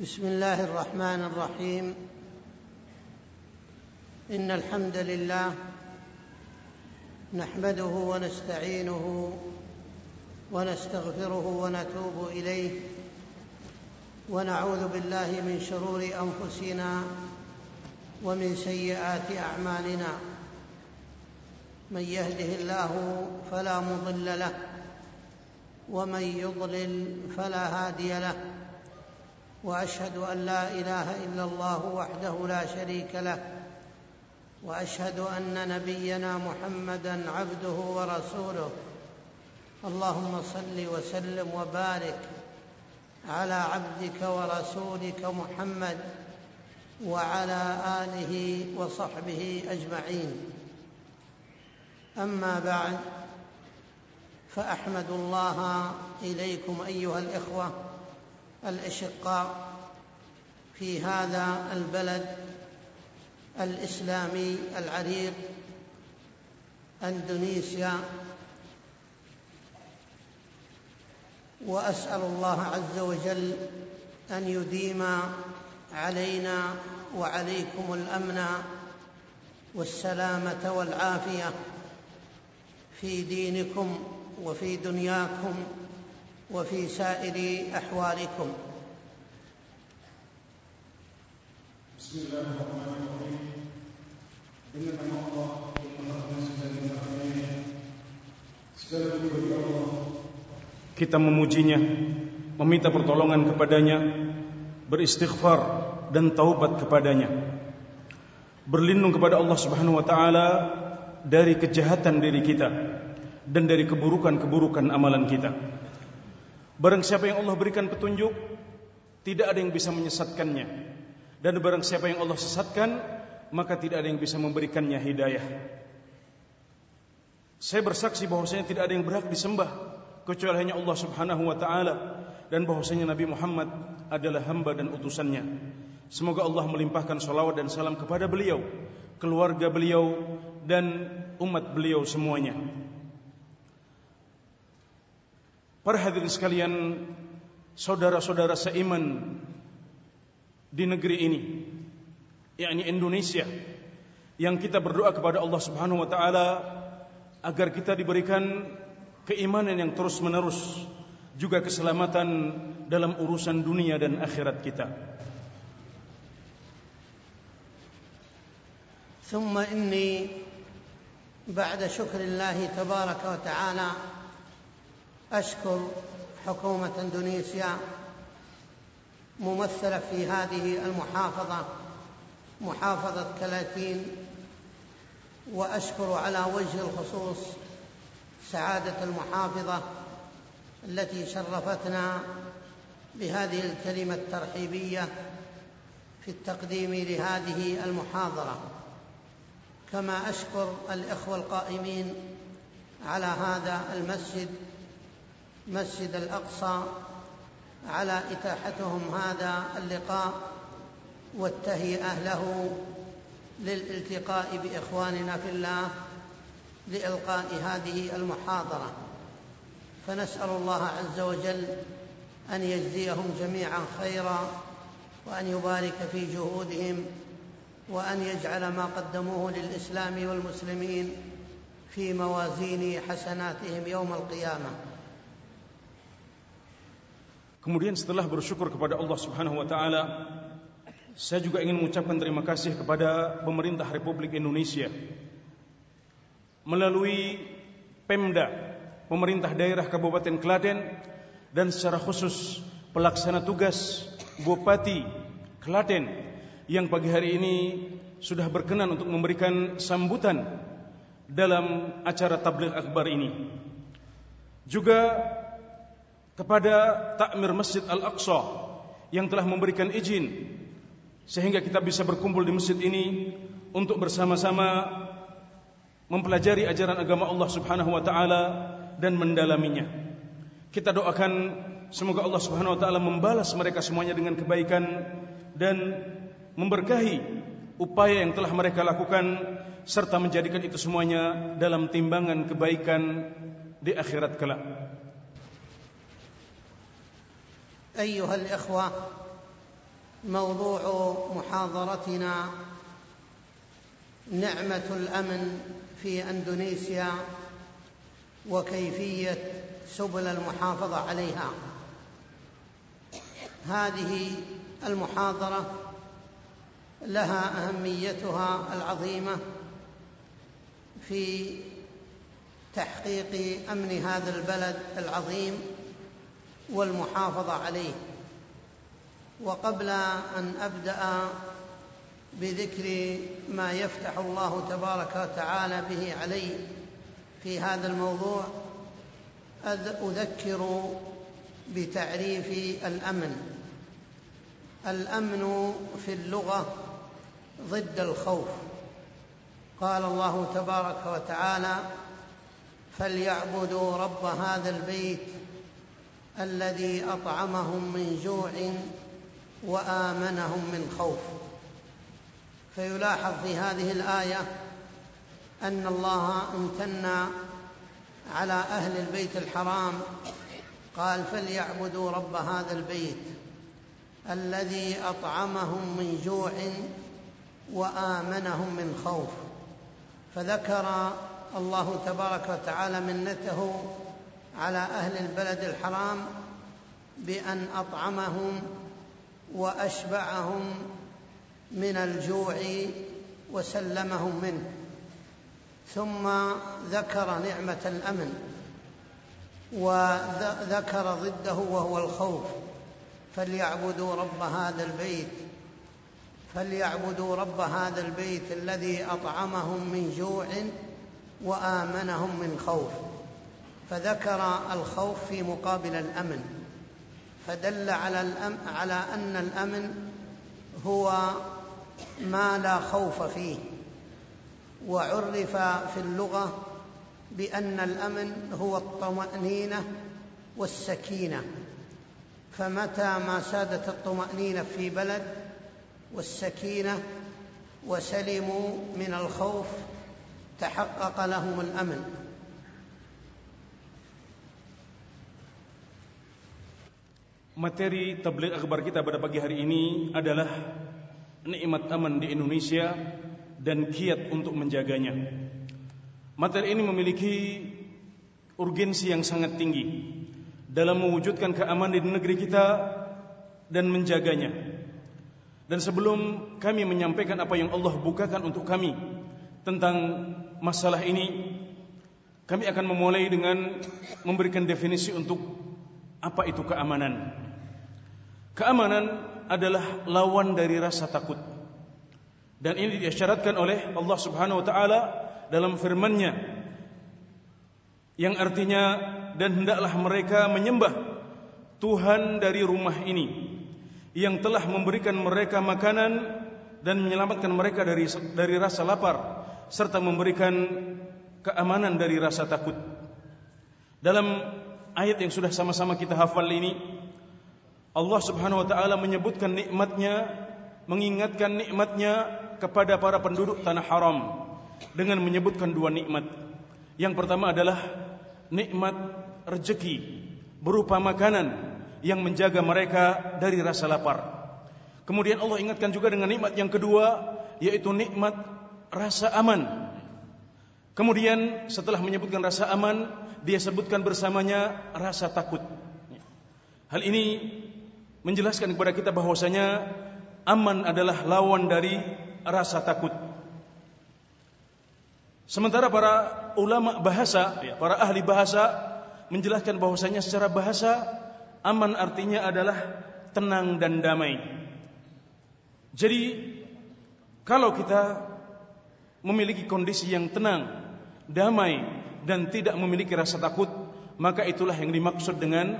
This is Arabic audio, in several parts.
بسم الله الرحمن الرحيم. إن الحمد لله نحمده ونستعينه ونستغفره ونتوب إليه. ونعوذ بالله من شرور أنفسنا ومن سيئات أعمالنا. من يهده الله فلا مضل له ومن يضلل فلا هادي له. وأشهد أن لا إله إلا الله وحده لا شريك له وأشهد أن نبينا محمدا عبده ورسوله. اللهم صل وسلم وبارك على عبدك ورسولك محمد وعلى آله وصحبه أجمعين. أما بعد فأحمد الله إليكم أيها الإخوة. الأشقاء في هذا البلد الإسلامي العريق إندونيسيا. وأسأل الله عز وجل أن يديم علينا وعليكم الأمن والسلامة والعافية في دينكم وفي دنياكم. وفي سائر احوالكم بسم الله الرحمن الرحيم إن nama Allah Segala puji bagi Allah Kita memujinya Meminta pertolongan kepadanya Beristighfar Dan taubat kepadanya Berlindung kepada Allah subhanahu wa ta'ala Dari kejahatan diri kita Dan dari keburukan-keburukan amalan kita Barang siapa yang Allah berikan petunjuk Tidak ada yang bisa menyesatkannya. Dan barang siapa yang Allah sesatkan Maka tidak ada yang bisa memberikannya hidayah. Saya bersaksi bahwasanya tidak ada yang berhak disembah Kecuali hanya Allah subhanahu wa ta'ala Dan bahwasanya Nabi Muhammad adalah hamba dan utusannya. Semoga Allah melimpahkan salawat dan salam kepada beliau Keluarga beliau dan umat beliau semuanya Para hadirin sekalian, saudara-saudara seiman di negeri ini, yakni Indonesia, yang kita berdoa kepada Allah Subhanahu wa taala agar kita diberikan keimanan yang terus-menerus, juga keselamatan dalam urusan dunia dan akhirat kita. ثم إني بعد شكر الله تبارك وتعالى أشكر حكومة إندونيسيا ممثلة في هذه المحافظة محافظة كلاتين وأشكر على وجه الخصوص سعادة المحافظة التي شرفتنا بهذه الكلمة الترحيبية في التقديم لهذه المحاضرة. كما أشكر الإخوة القائمين على هذا المسجد مسجد الأقصى على إتاحتهم هذا اللقاء والتهيئة له للالتقاء بإخواننا في الله لإلقاء هذه المحاضرة. فنسأل الله عز وجل أن يجزيهم جميعا خيرا وأن يبارك في جهودهم وأن يجعل ما قدموه للإسلام والمسلمين في موازين حسناتهم يوم القيامة. Kemudian setelah bersyukur kepada Allah Subhanahu wa taala, saya juga ingin mengucapkan terima kasih kepada pemerintah Republik Indonesia melalui Pemda, pemerintah daerah Kabupaten Klaten dan secara khusus pelaksana tugas Bupati Klaten yang pagi hari ini sudah berkenan untuk memberikan sambutan dalam acara tabligh akbar ini. Juga kepada takmir Masjid Al-Aqsa yang telah memberikan izin sehingga kita bisa berkumpul di masjid ini untuk bersama-sama mempelajari ajaran agama Allah Subhanahu wa taala dan mendalaminya. Kita doakan semoga Allah Subhanahu wa taala membalas mereka semuanya dengan kebaikan dan memberkahi upaya yang telah mereka lakukan serta menjadikan itu semuanya dalam timbangan kebaikan di akhirat kelak. أيها الإخوة موضوع محاضرتنا نعمة الأمن في أندونيسيا وكيفية سبل المحافظة عليها. هذه المحاضرة لها أهميتها العظيمة في تحقيق أمن هذا البلد العظيم والمحافظة عليه. وقبل أن أبدأ بذكر ما يفتح الله تبارك وتعالى به علي في هذا الموضوع أذكر بتعريف الأمن. الأمن في اللغة ضد الخوف. قال الله تبارك وتعالى فليعبدوا رب هذا البيت الذي أطعمهم من جوع وآمنهم من خوف. فيلاحظ في هذه الآية أن الله امتن على أهل البيت الحرام قال فليعبدوا رب هذا البيت الذي أطعمهم من جوع وآمنهم من خوف. فذكر الله تبارك وتعالى منته على أهل البلد الحرام بأن أطعمهم وأشبعهم من الجوع وسلمهم منه. ثم ذكر نعمة الأمن وذكر ضده وهو الخوف. فليعبدوا رب هذا البيت فليعبدوا رب هذا البيت الذي أطعمهم من جوع وآمنهم من خوف. فذكر الخوف في مقابل الأمن فدل على الأم على أن الأمن هو ما لا خوف فيه وعرف في اللغة بأن الأمن هو الطمأنينة والسكينة فمتى ما سادت الطمأنينة في بلد والسكينة وسلموا من الخوف تحقق لهم الأمن. Materi tabligh akbar kita pada pagi hari ini adalah nikmat aman di Indonesia dan kiat untuk menjaganya. Materi ini memiliki urgensi yang sangat tinggi dalam mewujudkan keamanan di negeri kita dan menjaganya. Dan sebelum kami menyampaikan apa yang Allah bukakan untuk kami tentang masalah ini, kami akan memulai dengan memberikan definisi untuk apa itu keamanan. Keamanan adalah lawan dari rasa takut. Dan ini diisyaratkan oleh Allah Subhanahu wa taala dalam firman-Nya yang artinya dan hendaklah mereka menyembah Tuhan dari rumah ini yang telah memberikan mereka makanan dan menyelamatkan mereka dari dari rasa lapar serta memberikan keamanan dari rasa takut. Dalam ayat yang sudah sama-sama kita hafal ini Allah Subhanahu wa taala menyebutkan nikmatnya, mengingatkan nikmatnya kepada para penduduk tanah haram dengan menyebutkan dua nikmat. Yang pertama adalah nikmat rezeki berupa makanan yang menjaga mereka dari rasa lapar. Kemudian Allah ingatkan juga dengan nikmat yang kedua yaitu nikmat rasa aman. Kemudian setelah menyebutkan rasa aman, dia sebutkan bersamanya rasa takut. Hal ini menjelaskan kepada kita bahwasanya aman adalah lawan dari rasa takut. Sementara para ulama bahasa, ya, para ahli bahasa menjelaskan bahwasanya secara bahasa aman artinya adalah tenang dan damai. Jadi kalau kita memiliki kondisi yang tenang, damai dan tidak memiliki rasa takut, maka itulah yang dimaksud dengan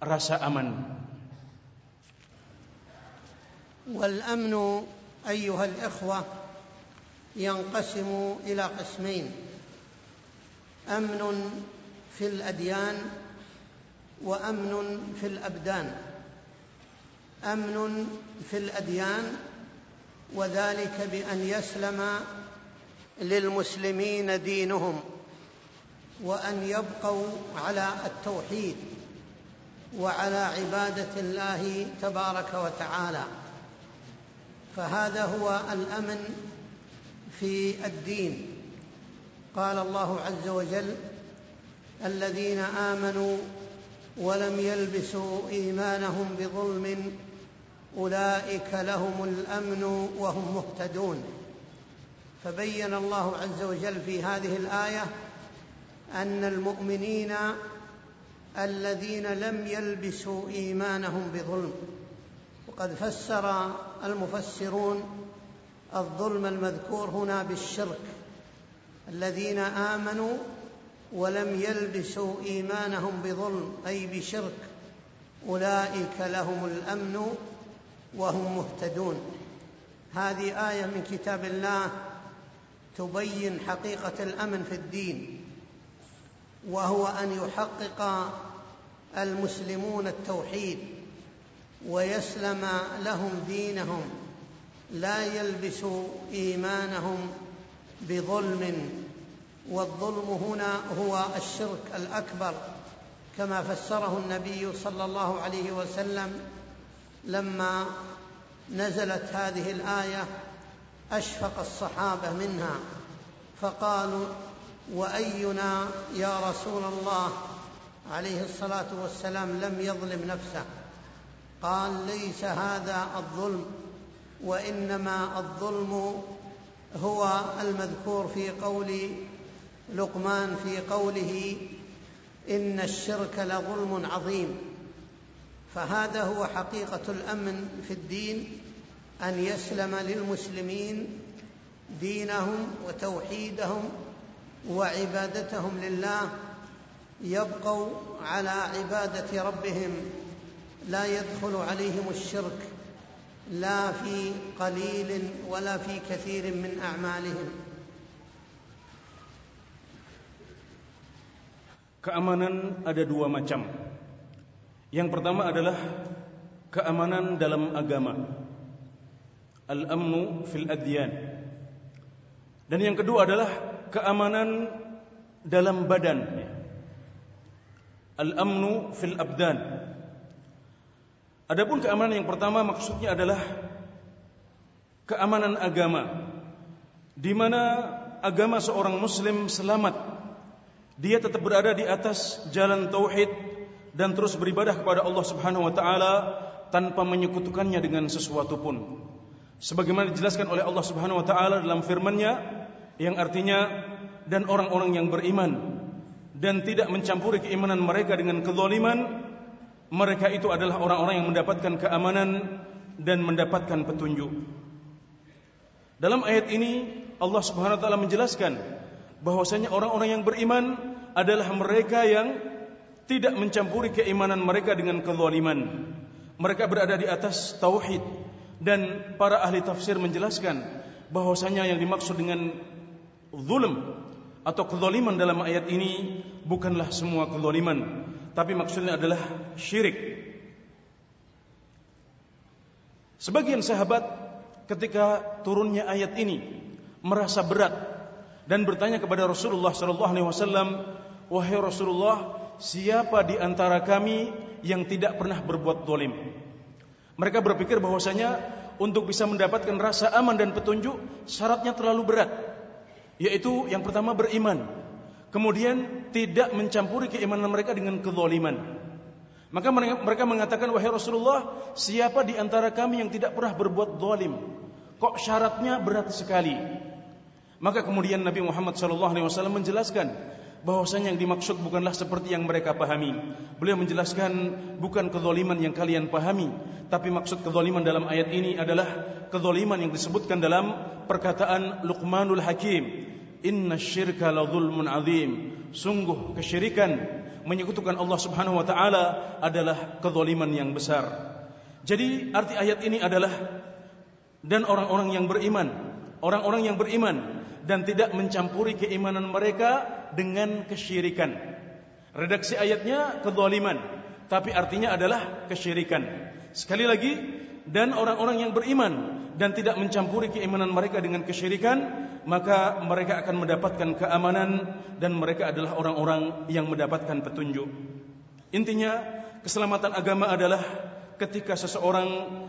rasa aman. والامن ايها الاخوه ينقسم إلى قسمين امن في الاديان وامن في الابدان امن في الاديان وذلك بان يسلم للمسلمين دينهم وأن يبقوا على التوحيد وعلى عبادة الله تبارك وتعالى. فهذا هو الأمن في الدين. قال الله عز وجل الذين آمنوا ولم يلبسوا إيمانهم بظلم أولئك لهم الأمن وهم مهتدون. فبين الله عز وجل في هذه الآية أن المؤمنين الذين لم يلبسوا إيمانهم بظلم وقد فسر المفسرون الظلم المذكور هنا بالشرك. الذين آمنوا ولم يلبسوا إيمانهم بظلم أي بشرك أولئك لهم الأمن وهم مهتدون. هذه آية من كتاب الله تبين حقيقة الأمن في الدين وهو أن يحقق المسلمون التوحيد ويسلم لهم دينهم لا يلبسوا إيمانهم بظلم والظلم هنا هو الشرك الأكبر كما فسره النبي صلى الله عليه وسلم لما نزلت هذه الآية أشفق الصحابة منها فقالوا وأينا يا رسول الله؟ عليه الصلاة والسلام لم يظلم نفسه. قال ليس هذا الظلم وإنما الظلم هو المذكور في قول لقمان في قوله إن الشرك لظلم عظيم. فهذا هو حقيقة الأمن في الدين أن يسلم للمسلمين دينهم وتوحيدهم وعبادتهم لله يبقوا على عبادة ربهم لا يدخل عليهم الشرك لا في قليل ولا في كثير من أعمالهم Keamanan ada dua macam. Yang pertama adalah keamanan dalam agama. Al-amnu fil adyan. Dan yang kedua adalah keamanan dalam badan. Al-amnu fil abdan. Adapun keamanan yang pertama maksudnya adalah keamanan agama di mana agama seorang muslim selamat dia tetap berada di atas jalan tauhid dan terus beribadah kepada Allah Subhanahu wa taala tanpa menyekutukannya dengan sesuatu pun. Sebagaimana dijelaskan oleh Allah Subhanahu wa taala dalam firman-Nya yang artinya dan orang-orang yang beriman dan tidak mencampuri keimanan mereka dengan kezaliman mereka itu adalah orang-orang yang mendapatkan keamanan dan mendapatkan petunjuk. Dalam ayat ini Allah Subhanahu wa taala menjelaskan bahwasanya orang-orang yang beriman adalah mereka yang tidak mencampuri keimanan mereka dengan kezaliman. Mereka berada di atas tauhid dan para ahli tafsir menjelaskan bahwasanya yang dimaksud dengan zulm atau kezaliman dalam ayat ini bukanlah semua kezaliman, tapi maksudnya adalah syirik. Sebagian sahabat ketika turunnya ayat ini merasa berat dan bertanya kepada Rasulullah sallallahu alaihi wasallam Wahai Rasulullah, siapa di antara kami yang tidak pernah berbuat dolim? Mereka berpikir bahwasanya untuk bisa mendapatkan rasa aman dan petunjuk syaratnya terlalu berat, yaitu yang pertama beriman, kemudian tidak mencampuri keimanan mereka dengan kezaliman. Maka mereka mengatakan wahai Rasulullah, siapa di antara kami yang tidak pernah berbuat zalim? Kok syaratnya berat sekali? Maka kemudian Nabi Muhammad SAW menjelaskan bahwasanya yang dimaksud bukanlah seperti yang mereka pahami. Beliau menjelaskan bukan kezaliman yang kalian pahami, tapi maksud kezaliman dalam ayat ini adalah kezaliman yang disebutkan dalam perkataan Luqmanul Hakim. Inna syirka la zulmun azim. Sungguh kesyirikan menyekutukan Allah Subhanahu wa taala adalah kezaliman yang besar. Jadi arti ayat ini adalah dan orang-orang yang beriman, orang-orang yang beriman dan tidak mencampuri keimanan mereka dengan kesyirikan. Redaksi ayatnya kezaliman, tapi artinya adalah kesyirikan. Sekali lagi, dan orang-orang yang beriman dan tidak mencampuri keimanan mereka dengan kesyirikan, maka mereka akan mendapatkan keamanan dan mereka adalah orang-orang yang mendapatkan petunjuk. Intinya, keselamatan agama adalah ketika seseorang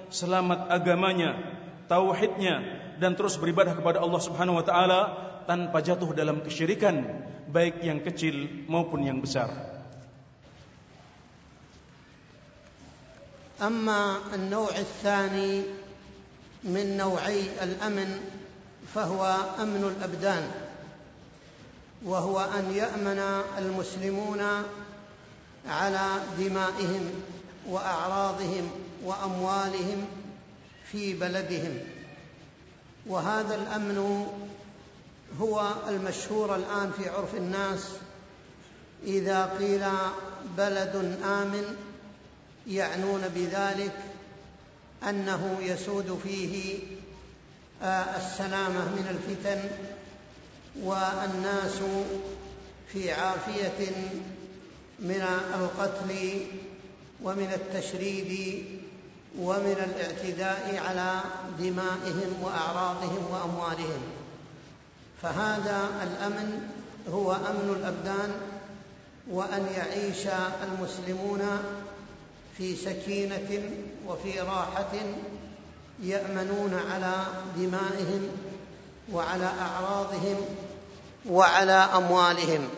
selamat agamanya tauhidnya dan terus beribadah kepada Allah Subhanahu wa taala tanpa jatuh dalam kesyirikan baik yang kecil maupun yang besar. أما النوع الثاني من نوعي الأمن فهو أمن الأبدان وهو أن يأمن المسلمون على دمائهم وأعراضهم وأموالهم في بلدهم وهذا الأمن هو المشهور الآن في عرف الناس إذا قيل بلد آمن يعنون بذلك أنه يسود فيه آه، السلامة من الفتن والناس في عافية من القتل ومن التشريد ومن الاعتداء على دمائهم وأعراضهم وأموالهم. فهذا الأمن هو أمن الأبدان وأن يعيش المسلمون في سكينة وفي راحة يأمنون على دمائهم وعلى أعراضهم وعلى أموالهم.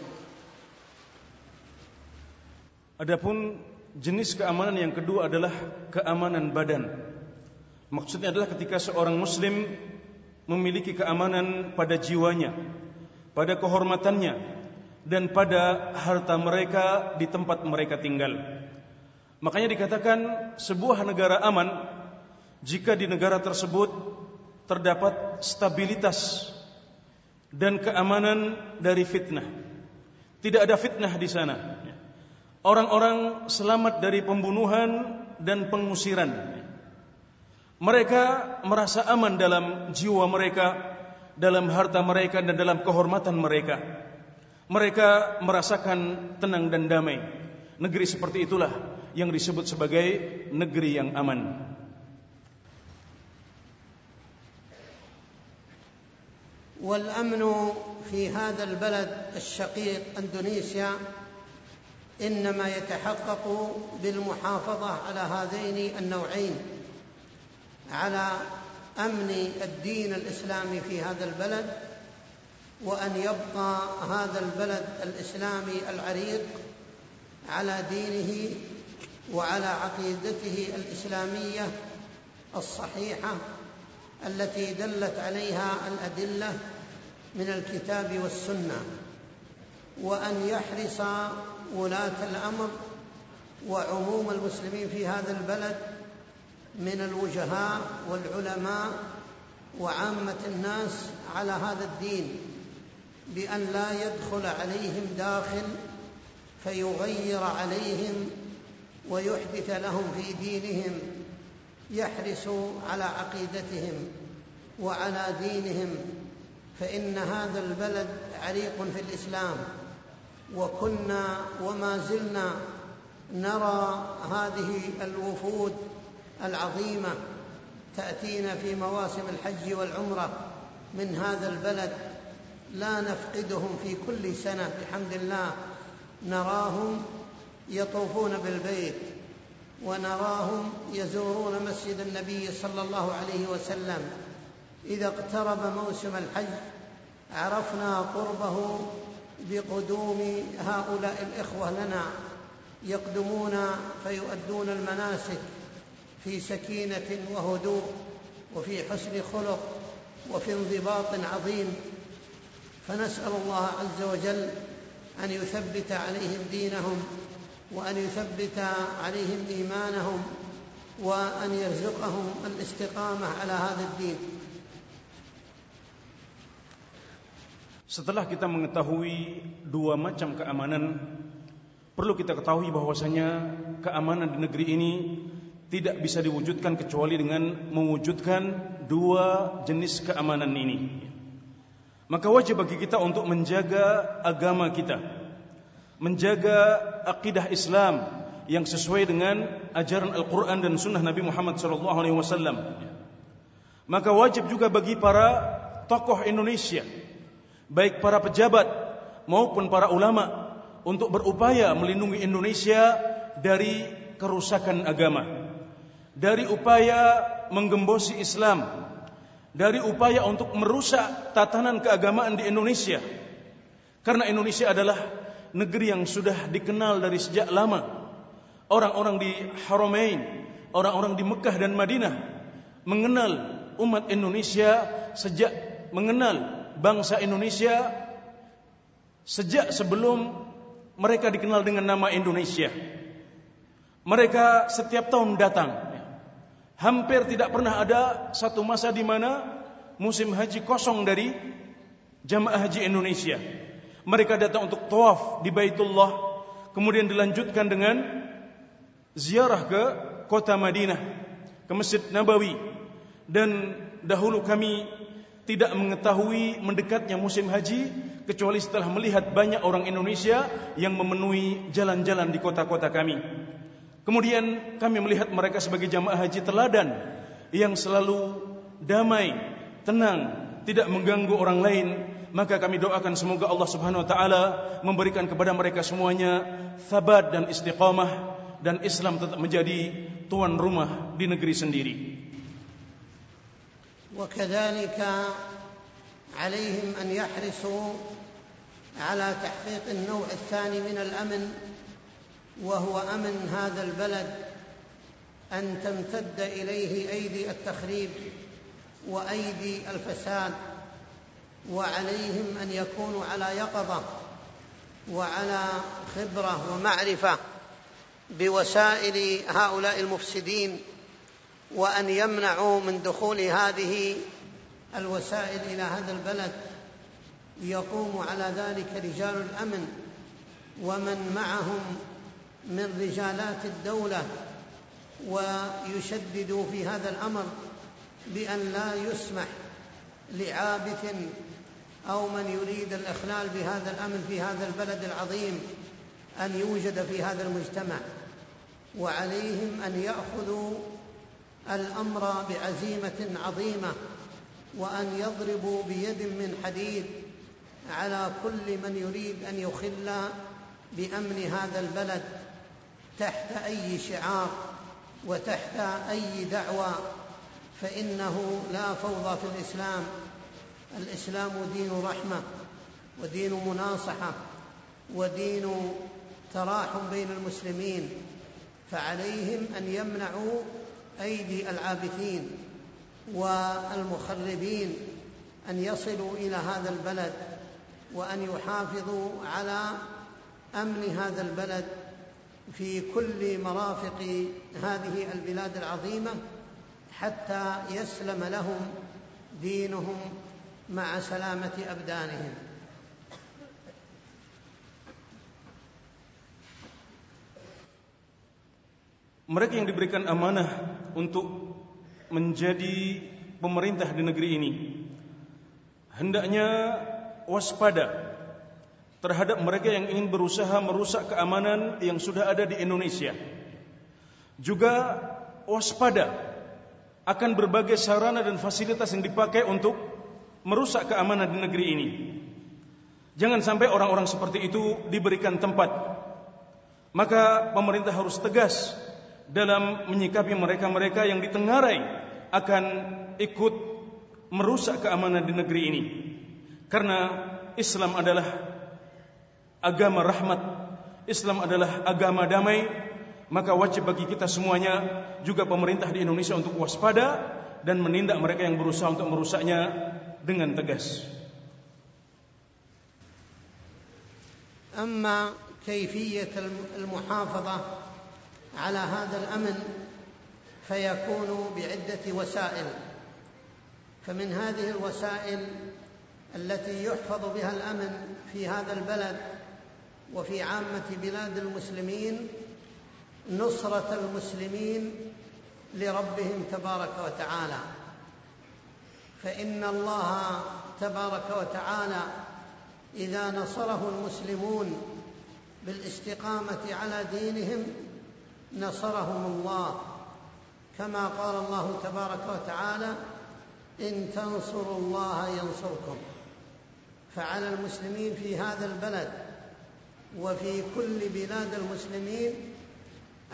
Adapun jenis keamanan yang kedua adalah keamanan badan. Maksudnya adalah ketika seorang muslim memiliki keamanan pada jiwanya, pada kehormatannya dan pada harta mereka di tempat mereka tinggal. Makanya dikatakan sebuah negara aman jika di negara tersebut terdapat stabilitas dan keamanan dari fitnah. Tidak ada fitnah di sana orang-orang selamat dari pembunuhan dan pengusiran. Mereka merasa aman dalam jiwa mereka, dalam harta mereka dan dalam kehormatan mereka. Mereka merasakan tenang dan damai. Negeri seperti itulah yang disebut sebagai negeri yang aman. والامن في هذا البلد الشقيق اندونيسيا إنما يتحقق بالمحافظة على هذين النوعين على أمن الدين الإسلامي في هذا البلد وأن يبقى هذا البلد الإسلامي العريق على دينه وعلى عقيدته الإسلامية الصحيحة التي دلت عليها الأدلة من الكتاب والسنة. وأن يحرص ولاة الأمر وعموم المسلمين في هذا البلد من الوجهاء والعلماء وعامة الناس على هذا الدين بأن لا يدخل عليهم داخل فيغير عليهم ويحدث لهم في دينهم يحرص على عقيدتهم وعلى دينهم فإن هذا البلد عريق في الإسلام. وكنا وما زلنا نرى هذه الوفود العظيمة تأتينا في مواسم الحج والعمرة من هذا البلد لا نفقدهم في كل سنة بحمد الله. نراهم يطوفون بالبيت ونراهم يزورون مسجد النبي صلى الله عليه وسلم. إذا اقترب موسم الحج عرفنا قربه بقدوم هؤلاء الإخوة لنا يقدمون فيؤدون المناسك في سكينة وهدوء وفي حسن خلق وفي انضباط عظيم. فنسأل الله عز وجل أن يثبت عليهم دينهم وأن يثبت عليهم إيمانهم وأن يرزقهم الاستقامة على هذا الدين. Setelah kita mengetahui dua macam keamanan, perlu kita ketahui bahwasanya keamanan di negeri ini tidak bisa diwujudkan kecuali dengan mewujudkan dua jenis keamanan ini. Maka wajib bagi kita untuk menjaga agama kita, menjaga akidah Islam yang sesuai dengan ajaran Al-Quran dan Sunnah Nabi Muhammad SAW. Maka wajib juga bagi para tokoh Indonesia baik para pejabat maupun para ulama untuk berupaya melindungi Indonesia dari kerusakan agama dari upaya menggembosi Islam dari upaya untuk merusak tatanan keagamaan di Indonesia. Karena Indonesia adalah negeri yang sudah dikenal dari sejak lama. Orang-orang di Haramain, orang-orang di Mekah dan Madinah mengenal umat Indonesia sejak mengenal bangsa Indonesia sejak sebelum mereka dikenal dengan nama Indonesia. Mereka setiap tahun datang. Hampir tidak pernah ada satu masa di mana musim haji kosong dari jamaah haji Indonesia. Mereka datang untuk tawaf di Baitullah, kemudian dilanjutkan dengan ziarah ke kota Madinah, ke Masjid Nabawi. Dan dahulu kami tidak mengetahui mendekatnya musim haji kecuali setelah melihat banyak orang Indonesia yang memenuhi jalan-jalan di kota-kota kami. Kemudian kami melihat mereka sebagai jamaah haji teladan yang selalu damai, tenang, tidak mengganggu orang lain. Maka kami doakan semoga Allah Subhanahu wa taala memberikan kepada mereka semuanya thabat dan istiqamah dan Islam tetap menjadi tuan rumah di negeri sendiri. وكذلك عليهم أن يحرصوا على تحقيق النوع الثاني من الأمن وهو أمن هذا البلد أن تمتد إليه أيدي التخريب وأيدي الفساد وعليهم أن يكونوا على يقظة وعلى خبرة ومعرفة بوسائل هؤلاء المفسدين وأن يمنعوا من دخول هذه الوسائل إلى هذا البلد. يقوم على ذلك رجال الأمن ومن معهم من رجالات الدولة ويشددوا في هذا الأمر بأن لا يسمح لعابث أو من يريد الإخلال بهذا الأمن في هذا البلد العظيم أن يوجد في هذا المجتمع. وعليهم أن يأخذوا الأمر بعزيمة عظيمة وأن يضربوا بيد من حديد على كل من يريد أن يخل بأمن هذا البلد تحت أي شعار وتحت أي دعوى فإنه لا فوضى في الإسلام. الإسلام دين رحمة ودين مناصحة ودين تراحم بين المسلمين فعليهم أن يمنعوا أيدي العابثين والمخربين أن يصلوا إلى هذا البلد وأن يحافظوا على أمن هذا البلد في كل مرافق هذه البلاد العظيمة حتى يسلم لهم دينهم مع سلامة أبدانهم. Mereka yang diberikan amanah untuk menjadi pemerintah di negeri ini hendaknya waspada terhadap mereka yang ingin berusaha merusak keamanan yang sudah ada di Indonesia. Juga waspada akan berbagai sarana dan fasilitas yang dipakai untuk merusak keamanan di negeri ini. Jangan sampai orang-orang seperti itu diberikan tempat. Maka pemerintah harus tegas dalam menyikapi mereka-mereka yang ditengarai akan ikut merusak keamanan di negeri ini. Karena Islam adalah agama rahmat, Islam adalah agama damai, maka wajib bagi kita semuanya juga pemerintah di Indonesia untuk waspada dan menindak mereka yang berusaha untuk merusaknya dengan tegas. أما كيفية المحافظة على هذا الأمن فيكون بعدة وسائل. فمن هذه الوسائل التي يحفظ بها الأمن في هذا البلد وفي عامة بلاد المسلمين نصرة المسلمين لربهم تبارك وتعالى. فإن الله تبارك وتعالى إذا نصره المسلمون بالاستقامة على دينهم نصرهم الله كما قال الله تبارك وتعالى إن تنصروا الله ينصركم. فعلى المسلمين في هذا البلد وفي كل بلاد المسلمين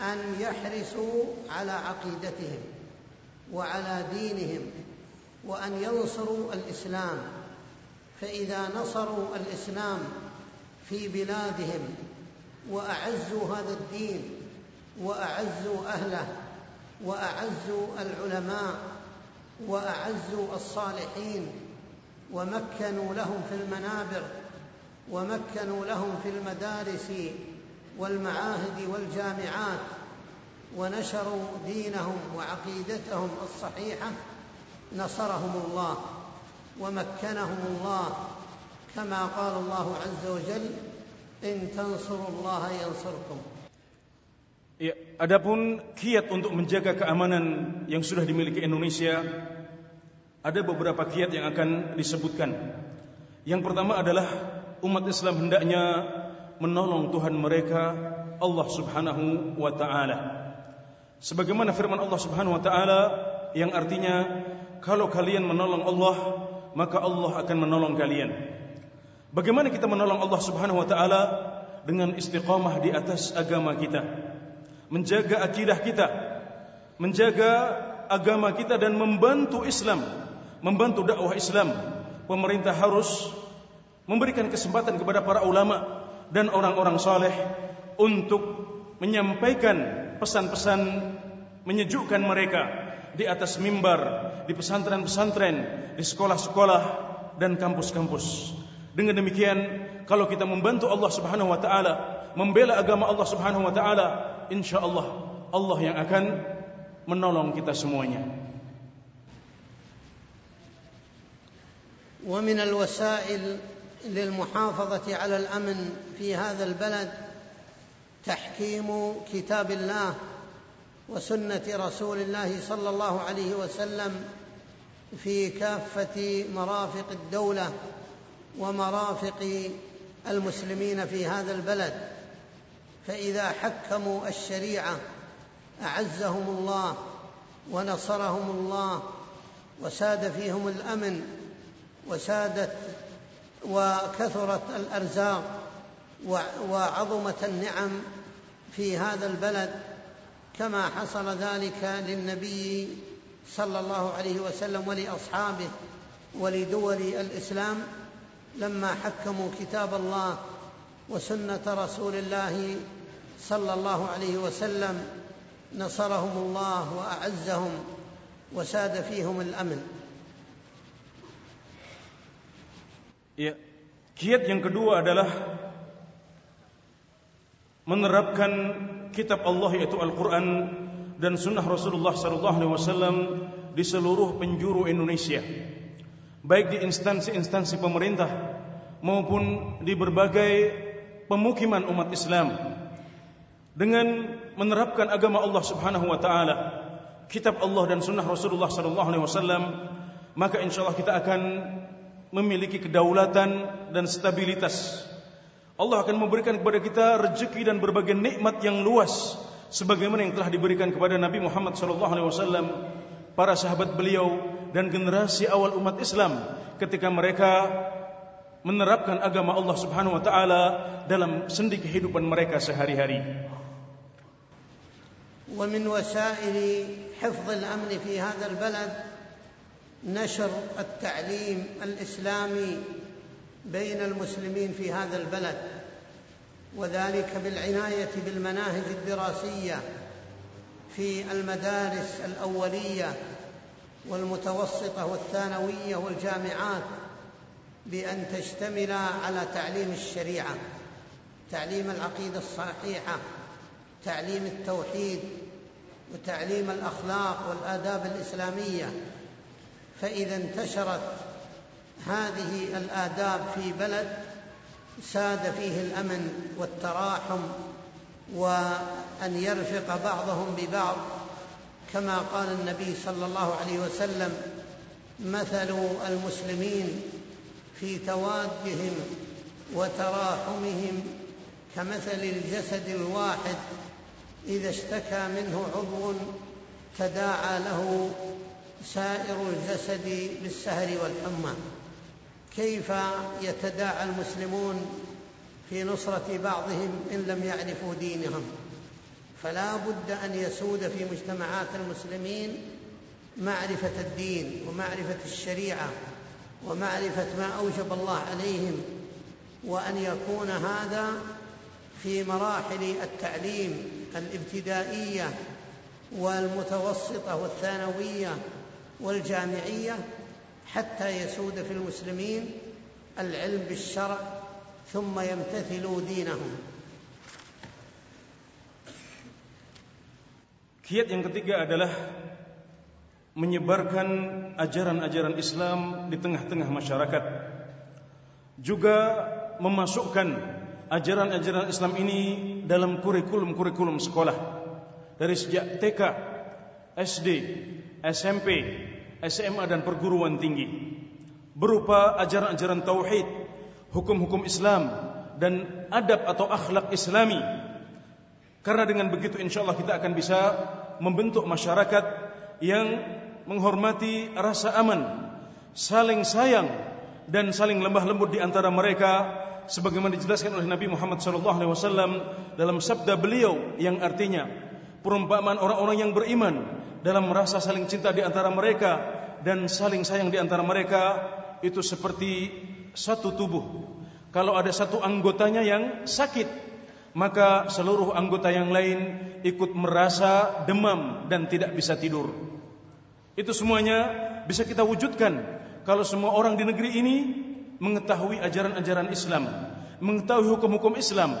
أن يحرصوا على عقيدتهم وعلى دينهم وأن ينصروا الإسلام. فإذا نصروا الإسلام في بلادهم وأعزوا هذا الدين وأعزوا أهله وأعزوا العلماء وأعزوا الصالحين ومكنوا لهم في المنابر ومكنوا لهم في المدارس والمعاهد والجامعات ونشروا دينهم وعقيدتهم الصحيحة. نصرهم الله ومكنهم الله. كما قال الله عز وجل إن تنصروا الله ينصركم. Ya, adapun kiat untuk menjaga keamanan yang sudah dimiliki Indonesia ada beberapa kiat yang akan disebutkan. Yang pertama adalah umat Islam hendaknya menolong Tuhan mereka Allah Subhanahu wa taala. Sebagaimana firman Allah Subhanahu wa taala yang artinya kalau kalian menolong Allah maka Allah akan menolong kalian. Bagaimana kita menolong Allah Subhanahu wa taala dengan istiqamah di atas agama kita? Menjaga akidah kita, menjaga agama kita dan membantu Islam, membantu dakwah Islam. Pemerintah harus memberikan kesempatan kepada para ulama dan orang-orang saleh untuk menyampaikan pesan-pesan menyejukkan mereka di atas mimbar, di pesantren-pesantren, di sekolah-sekolah dan kampus-kampus. Dengan demikian, kalau kita membantu Allah Subhanahu wa taala, membela agama Allah Subhanahu wa taala, insyaallah Allah yang akan menolong kita semuanya. ومن الوسائل للمحافظة على الأمن في هذا البلد تحكيم كتاب الله وسنة رسول الله صلى الله عليه وسلم في كافة مرافق الدولة ومرافق المسلمين في هذا البلد فإذا حكموا الشريعة أعزهم الله ونصرهم الله وساد فيهم الأمن وسادت وكثرت الأرزاق وعظمت النعم في هذا البلد كما حصل ذلك للنبي صلى الله عليه وسلم ولأصحابه ولدول الإسلام لما حكموا كتاب الله وسنه رسول الله صلى الله عليه وسلم نصرهم الله واعزهم وساد فيهم الامن Ya, kiat yang kedua adalah menerapkan kitab Allah yaitu Al-Quran dan Sunnah Rasulullah Sallallahu Alaihi Wasallam di seluruh penjuru Indonesia, baik di instansi-instansi pemerintah maupun di berbagai pemukiman umat Islam dengan menerapkan agama Allah Subhanahu wa taala, kitab Allah dan sunnah Rasulullah sallallahu alaihi wasallam, maka insyaallah kita akan memiliki kedaulatan dan stabilitas. Allah akan memberikan kepada kita rezeki dan berbagai nikmat yang luas sebagaimana yang telah diberikan kepada Nabi Muhammad sallallahu alaihi wasallam, para sahabat beliau dan generasi awal umat Islam ketika mereka menerapkan agama Allah Subhanahu wa taala dalam sendi kehidupan mereka sehari-hari. ومن وسائل حفظ الامن في هذا البلد نشر التعليم الاسلامي بين المسلمين في هذا البلد وذلك بالعنايه بالمناهج الدراسيه في المدارس الاوليه والمتوسطه والثانويه والجامعات بأن تشتمل على تعليم الشريعة تعليم العقيدة الصحيحة تعليم التوحيد وتعليم الأخلاق والآداب الإسلامية. فإذا انتشرت هذه الآداب في بلد ساد فيه الأمن والتراحم وأن يرفق بعضهم ببعض. كما قال النبي صلى الله عليه وسلم مثل المسلمين في توادهم وتراحمهم كمثل الجسد الواحد إذا اشتكى منه عضو تداعى له سائر الجسد بالسهر والحمى. كيف يتداعى المسلمون في نصرة بعضهم إن لم يعرفوا دينهم؟ فلا بد أن يسود في مجتمعات المسلمين معرفة الدين ومعرفة الشريعة ومعرفة ما أوجب الله عليهم وأن يكون هذا في مراحل التعليم الابتدائية والمتوسطة والثانوية والجامعية حتى يسود في المسلمين العلم بالشرع ثم يمتثلوا دينهم. Kiat yang ketiga adalah menyebarkan ajaran-ajaran Islam di tengah-tengah masyarakat. Juga memasukkan ajaran-ajaran Islam ini dalam kurikulum-kurikulum sekolah. Dari sejak TK, SD, SMP, SMA dan perguruan tinggi. Berupa ajaran-ajaran tauhid, hukum-hukum Islam dan adab atau akhlak Islami. Karena dengan begitu insyaallah kita akan bisa membentuk masyarakat yang menghormati rasa aman, saling sayang dan saling lembah lembut di antara mereka sebagaimana dijelaskan oleh Nabi Muhammad wasallam dalam sabda beliau yang artinya perumpamaan orang-orang yang beriman dalam merasa saling cinta di antara mereka dan saling sayang di antara mereka itu seperti satu tubuh. Kalau ada satu anggotanya yang sakit, maka seluruh anggota yang lain ikut merasa demam dan tidak bisa tidur. Itu semuanya bisa kita wujudkan kalau semua orang di negeri ini mengetahui ajaran-ajaran Islam, mengetahui hukum-hukum Islam,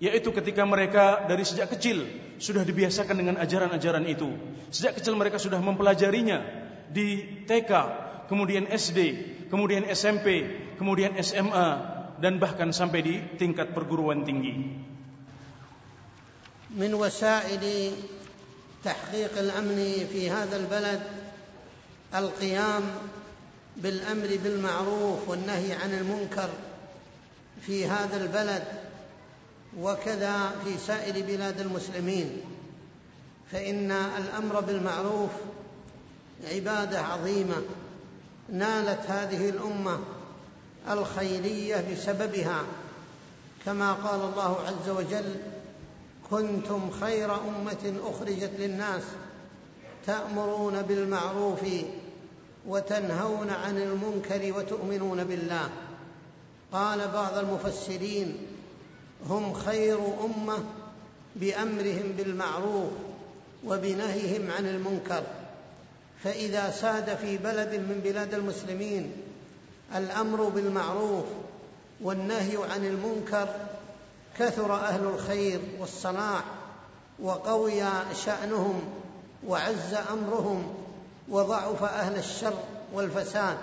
yaitu ketika mereka dari sejak kecil sudah dibiasakan dengan ajaran-ajaran itu. Sejak kecil mereka sudah mempelajarinya di TK, kemudian SD, kemudian SMP, kemudian SMA dan bahkan sampai di tingkat perguruan tinggi. من وسائل تحقيق الأمن في هذا البلد القيام بالأمر بالمعروف والنهي عن المنكر في هذا البلد وكذا في سائر بلاد المسلمين. فإن الأمر بالمعروف عبادة عظيمة نالت هذه الأمة الخيرية بسببها كما قال الله عز وجل كنتم خير أمة أخرجت للناس تأمرون بالمعروف وتنهون عن المنكر وتؤمنون بالله. قال بعض المفسرين هم خير أمة بأمرهم بالمعروف وبنهيهم عن المنكر. فإذا ساد في بلد من بلاد المسلمين الأمر بالمعروف والنهي عن المنكر كثر أهل الخير والصلاح وقوي شأنهم وعز أمرهم وضعف أهل الشر والفساد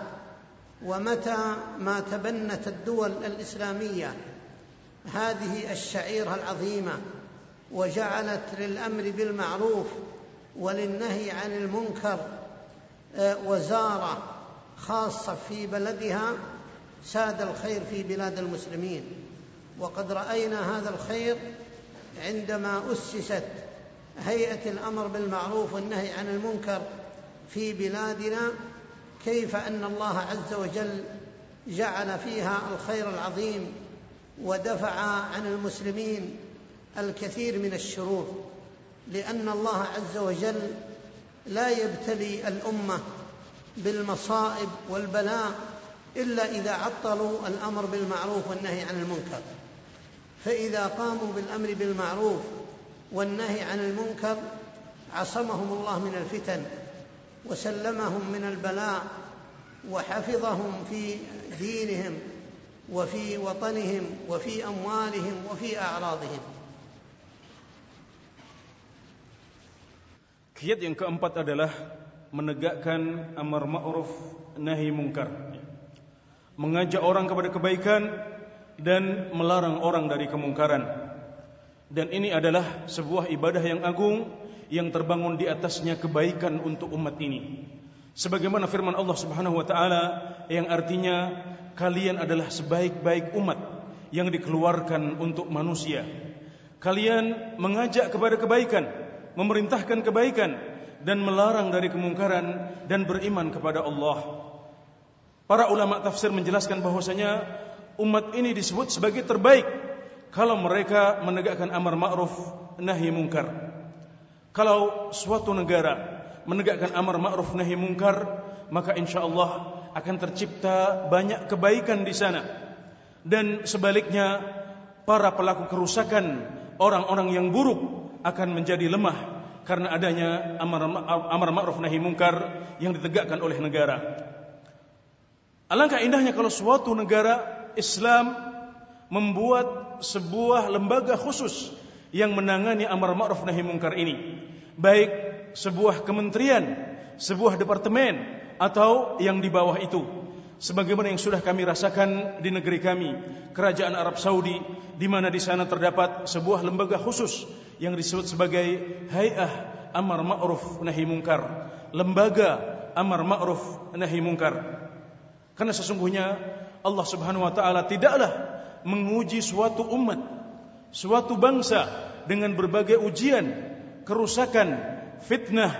ومتى ما تبنت الدول الإسلامية هذه الشعيرة العظيمة وجعلت للأمر بالمعروف وللنهي عن المنكر آه، وزارة خاصة في بلدها ساد الخير في بلاد المسلمين. وقد رأينا هذا الخير عندما أسست هيئة الأمر بالمعروف والنهي عن المنكر في بلادنا كيف أن الله عز وجل جعل فيها الخير العظيم ودفع عن المسلمين الكثير من الشرور لأن الله عز وجل لا يبتلي الأمة بالمصائب والبلاء إلا إذا عطلوا الأمر بالمعروف والنهي عن المنكر. فإذا قاموا بالأمر بالمعروف والنهي عن المنكر عصمهم الله من الفتن وسلمهم من البلاء وحفظهم في دينهم وفي وطنهم وفي أموالهم وفي أعراضهم Kiat yang keempat adalah menegakkan amar ma'ruf nahi mungkar. Mengajak orang kepada kebaikan dan melarang orang dari kemungkaran. Dan ini adalah sebuah ibadah yang agung yang terbangun di atasnya kebaikan untuk umat ini. Sebagaimana firman Allah Subhanahu wa taala yang artinya kalian adalah sebaik-baik umat yang dikeluarkan untuk manusia. Kalian mengajak kepada kebaikan, memerintahkan kebaikan dan melarang dari kemungkaran dan beriman kepada Allah. Para ulama tafsir menjelaskan bahwasanya umat ini disebut sebagai terbaik kalau mereka menegakkan amar ma'ruf nahi mungkar. Kalau suatu negara menegakkan amar ma'ruf nahi mungkar, maka insyaallah akan tercipta banyak kebaikan di sana. Dan sebaliknya, para pelaku kerusakan, orang-orang yang buruk akan menjadi lemah karena adanya amar amar ma'ruf nahi mungkar yang ditegakkan oleh negara. Alangkah indahnya kalau suatu negara Islam membuat sebuah lembaga khusus yang menangani amar ma'ruf nahi mungkar ini. Baik sebuah kementerian, sebuah departemen atau yang di bawah itu. Sebagaimana yang sudah kami rasakan di negeri kami, kerajaan Arab Saudi, di mana di sana terdapat sebuah lembaga khusus yang disebut sebagai Hay'ah Amar Ma'ruf Nahi Mungkar, lembaga Amar Ma'ruf Nahi Mungkar. Karena sesungguhnya Allah Subhanahu wa taala tidaklah menguji suatu umat suatu bangsa dengan berbagai ujian, kerusakan, fitnah,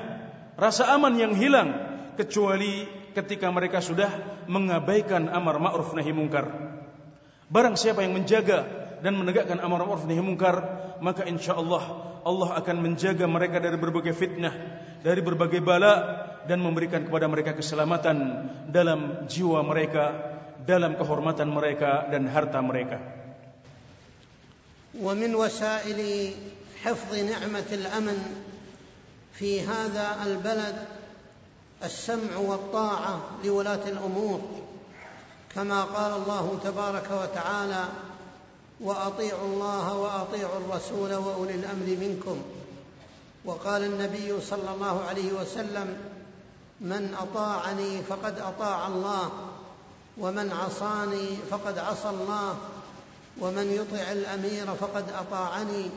rasa aman yang hilang kecuali ketika mereka sudah mengabaikan amar ma'ruf nahi mungkar. Barang siapa yang menjaga dan menegakkan amar ma'ruf nahi mungkar, maka insyaallah Allah akan menjaga mereka dari berbagai fitnah, dari berbagai bala dan memberikan kepada mereka keselamatan dalam jiwa mereka, dalam kehormatan mereka dan harta mereka. ومن وسائل حفظ نعمه الامن في هذا البلد السمع والطاعه لولاه الأمور كما قال الله تبارك وتعالى واطيعوا الله واطيعوا الرسول واولي الامر منكم وقال النبي صلى الله عليه وسلم من اطاعني فقد اطاع الله ومن عصاني فقد عصى الله ومن يطع الأمير فقد أطاعني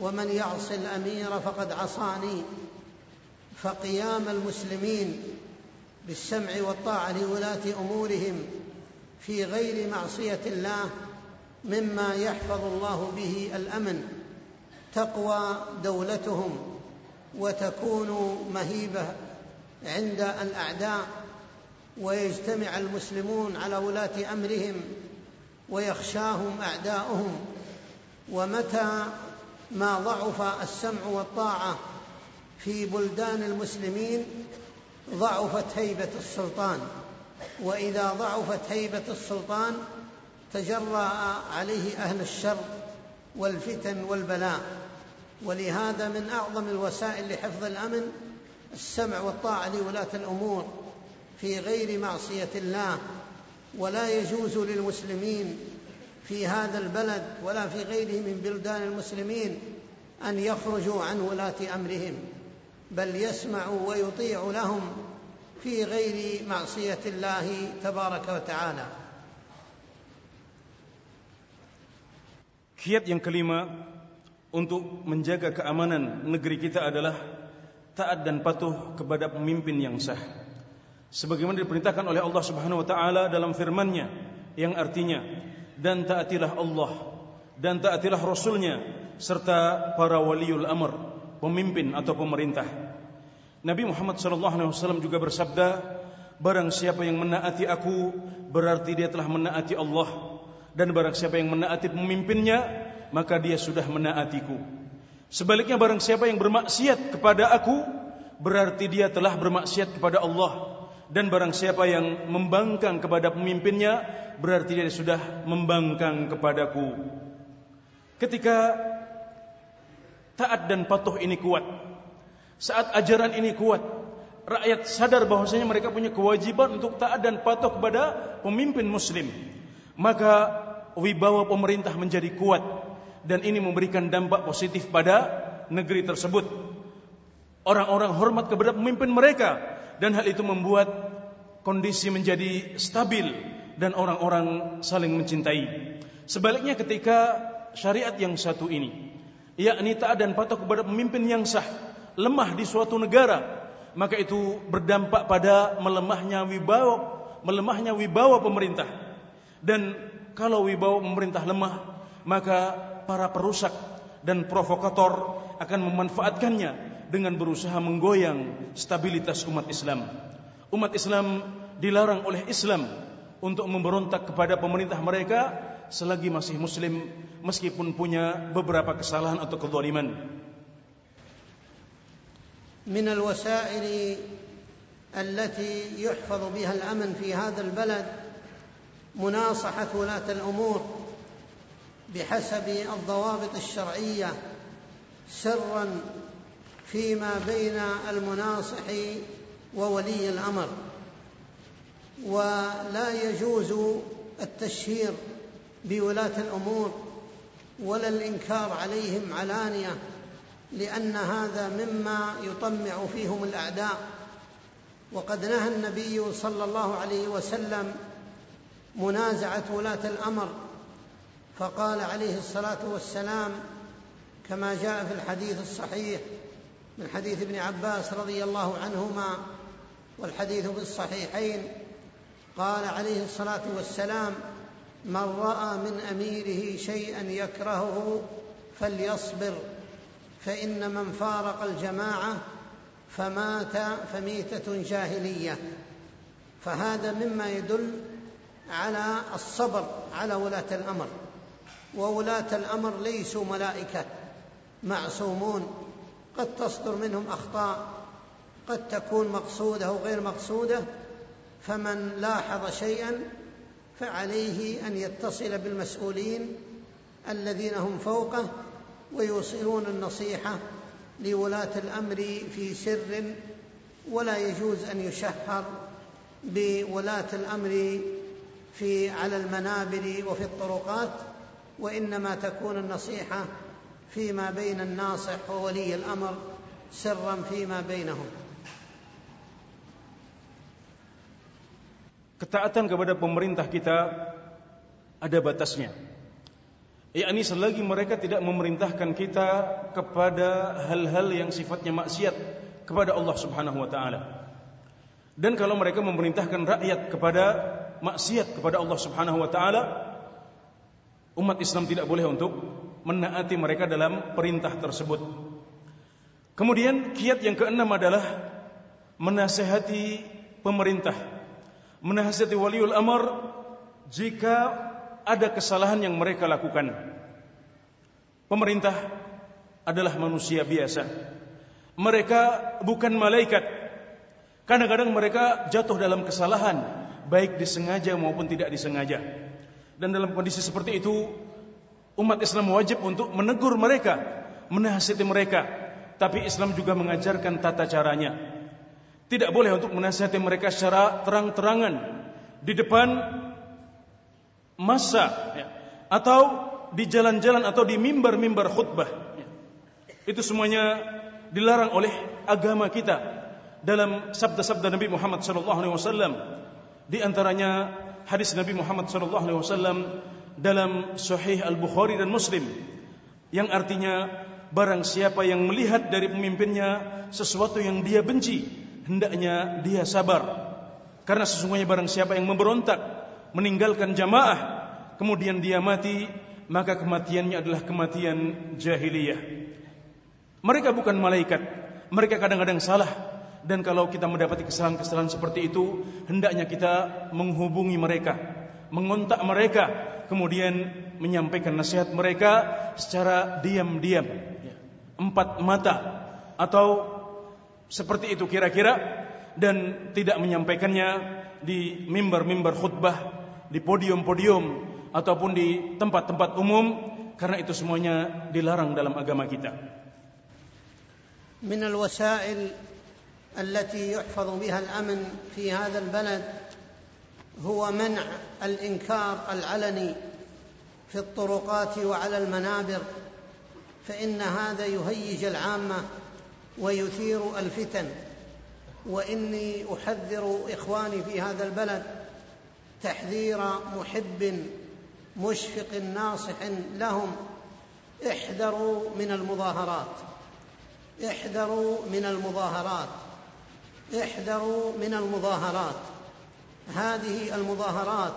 ومن يعص الأمير فقد عصاني. فقيام المسلمين بالسمع والطاعة لولاة أمورهم في غير معصية الله مما يحفظ الله به الأمن تقوى دولتهم وتكون مهيبة عند الأعداء. ويجتمع المسلمون على ولاة أمرهم ويخشاهم أعداؤهم ومتى ما ضعف السمع والطاعة في بلدان المسلمين ضعفت هيبة السلطان. وإذا ضعفت هيبة السلطان تجرأ عليه أهل الشر والفتن والبلاء. ولهذا من أعظم الوسائل لحفظ الأمن السمع والطاعة لولاة الأمور. في غير معصية الله ولا يجوز للمسلمين في هذا البلد ولا في غيره من بلدان المسلمين أن يخرجوا عن ولاة أمرهم بل يسمعوا ويطيعوا لهم في غير معصية الله تبارك وتعالى Kiat yang kelima untuk menjaga keamanan negeri kita adalah taat dan patuh kepada pemimpin yang sah. Sebagaimana diperintahkan oleh Allah Subhanahu wa taala dalam firman-Nya yang artinya dan taatilah Allah dan taatilah rasulnya serta para waliul amr pemimpin atau pemerintah. Nabi Muhammad sallallahu alaihi wasallam juga bersabda barang siapa yang menaati aku berarti dia telah menaati Allah dan barang siapa yang menaati pemimpinnya maka dia sudah menaatiku. Sebaliknya barang siapa yang bermaksiat kepada aku berarti dia telah bermaksiat kepada Allah dan barang siapa yang membangkang kepada pemimpinnya berarti dia sudah membangkang kepadaku. Ketika taat dan patuh ini kuat saat ajaran ini kuat rakyat sadar bahwasanya mereka punya kewajiban untuk taat dan patuh kepada pemimpin muslim maka wibawa pemerintah menjadi kuat dan ini memberikan dampak positif pada negeri tersebut. Orang-orang hormat kepada pemimpin mereka dan hal itu membuat kondisi menjadi stabil dan orang-orang saling mencintai. Sebaliknya ketika syariat yang satu ini, yakni taat dan patuh kepada pemimpin yang sah, lemah di suatu negara, maka itu berdampak pada melemahnya wibawa, melemahnya wibawa pemerintah. Dan kalau wibawa pemerintah lemah, maka para perusak dan provokator akan memanfaatkannya dengan berusaha menggoyang stabilitas umat Islam. Umat Islam dilarang oleh Islam untuk memberontak kepada pemerintah mereka selagi masih muslim meskipun punya beberapa kesalahan atau kezaliman. من الوسائل التي يحفظ بها الامن في هذا البلد مناصحه ولاه الامور بحسب الضوابط الشرعيه سرا فيما بين المناصح وولي الأمر. ولا يجوز التشهير بولاة الأمور ولا الإنكار عليهم علانية لأن هذا مما يطمع فيهم الأعداء. وقد نهى النبي صلى الله عليه وسلم منازعة ولاة الأمر فقال عليه الصلاة والسلام كما جاء في الحديث الصحيح من حديث ابن عباس رضي الله عنهما والحديث في الصحيحين قال عليه الصلاة والسلام من رأى من أميره شيئا يكرهه فليصبر فإن من فارق الجماعة فمات فميتة جاهلية. فهذا مما يدل على الصبر على ولاة الأمر وولاة الأمر ليسوا ملائكة معصومون. قد تصدر منهم أخطاء قد تكون مقصودة أو غير مقصودة فمن لاحظ شيئا فعليه أن يتصل بالمسؤولين الذين هم فوقه ويوصلون النصيحة لولاة الأمر في سر ولا يجوز أن يشهر بولاة الأمر في على المنابر وفي الطرقات وإنما تكون النصيحة فيما بين الناصح وولي الامر سرا فيما بينهم Ketaatan kepada pemerintah kita ada batasnya. yakni selagi mereka tidak memerintahkan kita kepada hal-hal yang sifatnya maksiat kepada Allah Subhanahu wa taala. Dan kalau mereka memerintahkan rakyat kepada maksiat kepada Allah Subhanahu wa taala, umat Islam tidak boleh untuk menaati mereka dalam perintah tersebut. Kemudian kiat yang keenam adalah menasehati pemerintah, menasehati waliul amr jika ada kesalahan yang mereka lakukan. Pemerintah adalah manusia biasa. Mereka bukan malaikat. Kadang-kadang mereka jatuh dalam kesalahan, baik disengaja maupun tidak disengaja. Dan dalam kondisi seperti itu, umat Islam wajib untuk menegur mereka, menasihati mereka. Tapi Islam juga mengajarkan tata caranya. Tidak boleh untuk menasihati mereka secara terang-terangan di depan masa ya, atau di jalan-jalan atau di mimbar-mimbar khutbah. Itu semuanya dilarang oleh agama kita dalam sabda-sabda Nabi Muhammad wasallam. Di antaranya hadis Nabi Muhammad wasallam dalam Sahih Al-Bukhari dan Muslim yang artinya barang siapa yang melihat dari pemimpinnya sesuatu yang dia benci hendaknya dia sabar. Karena sesungguhnya barang siapa yang memberontak meninggalkan jamaah kemudian dia mati maka kematiannya adalah kematian jahiliyah. Mereka bukan malaikat mereka kadang-kadang salah. Dan kalau kita mendapati kesalahan-kesalahan seperti itu hendaknya kita menghubungi mereka mengontak mereka kemudian menyampaikan nasihat mereka secara diam-diam empat mata atau seperti itu kira-kira dan tidak menyampaikannya di mimbar-mimbar khutbah di podium-podium ataupun di tempat-tempat umum karena itu semuanya dilarang dalam agama kita. من الوسائل التي يحفظ بها الامن في هذا البلد هو منع الإنكار العلني في الطرقات وعلى المنابر فإن هذا يهيج العامة ويثير الفتن. وإني أحذر إخواني في هذا البلد تحذير محب مشفق ناصح لهم. احذروا من المظاهرات احذروا من المظاهرات احذروا من المظاهرات. هذه المظاهرات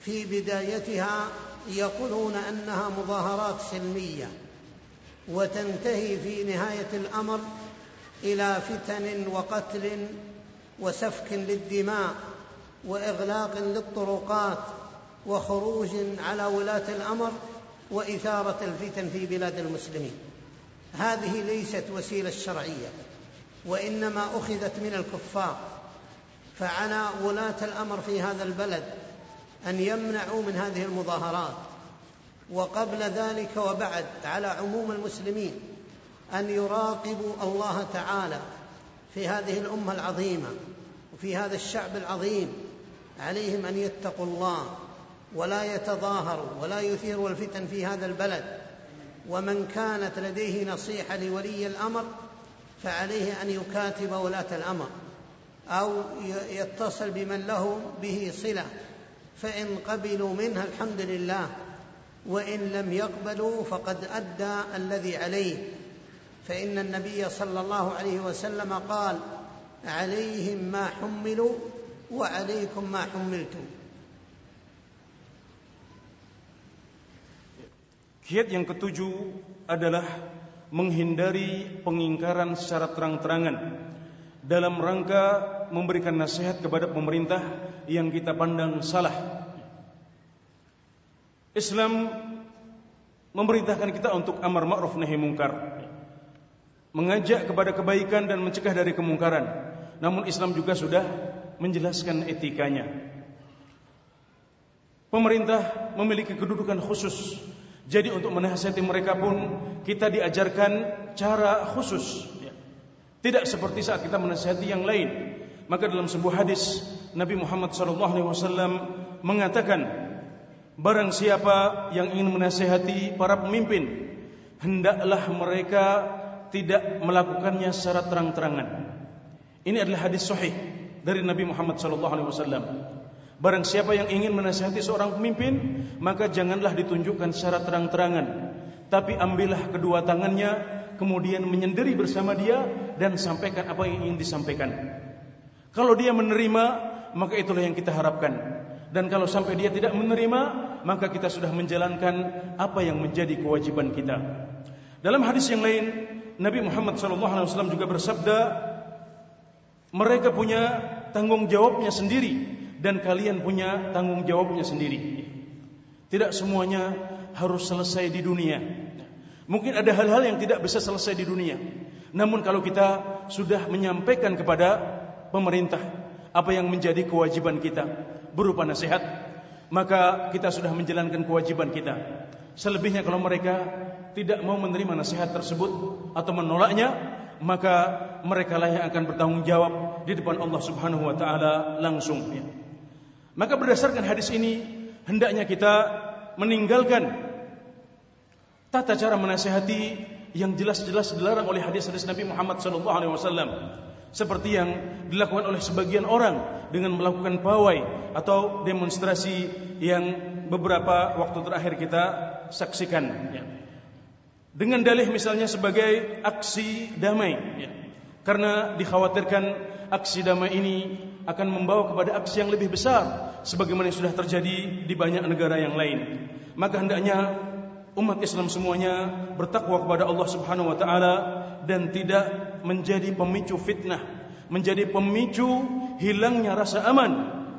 في بدايتها يقولون أنها مظاهرات سلمية وتنتهي في نهاية الأمر إلى فتن وقتل وسفك للدماء وإغلاق للطرقات وخروج على ولاة الأمر وإثارة الفتن في بلاد المسلمين. هذه ليست وسيلة شرعية وإنما أخذت من الكفار. فعلى ولاة الأمر في هذا البلد أن يمنعوا من هذه المظاهرات. وقبل ذلك وبعد على عموم المسلمين أن يراقبوا الله تعالى في هذه الأمة العظيمة وفي هذا الشعب العظيم عليهم أن يتقوا الله ولا يتظاهروا ولا يثيروا الفتن في هذا البلد. ومن كانت لديه نصيحة لولي الأمر فعليه أن يكاتب ولاة الأمر. أو يتصل بمن له به صلة. فإن قبلوا منها الحمد لله وإن لم يقبلوا فقد أدى الذي عليه. فإن النبي صلى الله عليه وسلم قال عليهم ما حملوا وعليكم ما حملتم. Kiat yang ketujuh adalah menghindari pengingkaran secara terang-terangan dalam rangka memberikan nasihat kepada pemerintah yang kita pandang salah. Islam memerintahkan kita untuk amar ma'ruf nahi mungkar. Mengajak kepada kebaikan dan mencegah dari kemungkaran. Namun Islam juga sudah menjelaskan etikanya. Pemerintah memiliki kedudukan khusus jadi untuk menasihati mereka pun kita diajarkan cara khusus. Tidak seperti saat kita menasihati yang lain. Maka dalam sebuah hadis Nabi Muhammad SAW mengatakan, barang siapa yang ingin menasihati para pemimpin, hendaklah mereka tidak melakukannya secara terang-terangan. Ini adalah hadis sahih dari Nabi Muhammad SAW. Barang siapa yang ingin menasihati seorang pemimpin Maka janganlah ditunjukkan secara terang-terangan Tapi ambillah kedua tangannya Kemudian menyendiri bersama dia Dan sampaikan apa yang ingin disampaikan Kalau dia menerima Maka itulah yang kita harapkan Dan kalau sampai dia tidak menerima Maka kita sudah menjalankan Apa yang menjadi kewajiban kita Dalam hadis yang lain Nabi Muhammad SAW juga bersabda Mereka punya tanggung jawabnya sendiri dan kalian punya tanggung jawabnya sendiri. Tidak semuanya harus selesai di dunia. Mungkin ada hal-hal yang tidak bisa selesai di dunia. Namun kalau kita sudah menyampaikan kepada pemerintah apa yang menjadi kewajiban kita berupa nasihat, maka kita sudah menjalankan kewajiban kita. Selebihnya kalau mereka tidak mau menerima nasihat tersebut atau menolaknya, maka mereka lah yang akan bertanggung jawab di depan Allah Subhanahu wa taala langsung. Maka berdasarkan hadis ini hendaknya kita meninggalkan tata cara menasihati yang jelas-jelas dilarang oleh hadis-hadis Nabi Muhammad sallallahu alaihi wasallam seperti yang dilakukan oleh sebagian orang dengan melakukan pawai atau demonstrasi yang beberapa waktu terakhir kita saksikan ya. dengan dalih misalnya sebagai aksi damai ya. karena dikhawatirkan aksi damai ini akan membawa kepada aksi yang lebih besar sebagaimana yang sudah terjadi di banyak negara yang lain. Maka hendaknya umat Islam semuanya bertakwa kepada Allah Subhanahu wa taala dan tidak menjadi pemicu fitnah, menjadi pemicu hilangnya rasa aman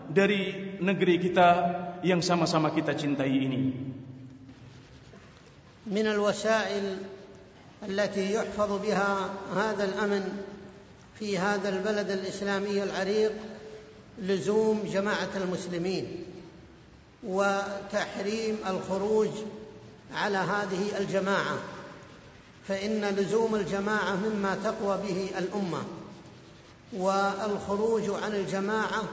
dari negeri kita yang sama-sama kita cintai ini. من الوسائل التي يحفظ بها هذا الأمن في هذا البلد الإسلامي العريق لزوم جماعة المسلمين وتحريم الخروج على هذه الجماعة فإن لزوم الجماعة مما تقوى به الأمة والخروج عن الجماعة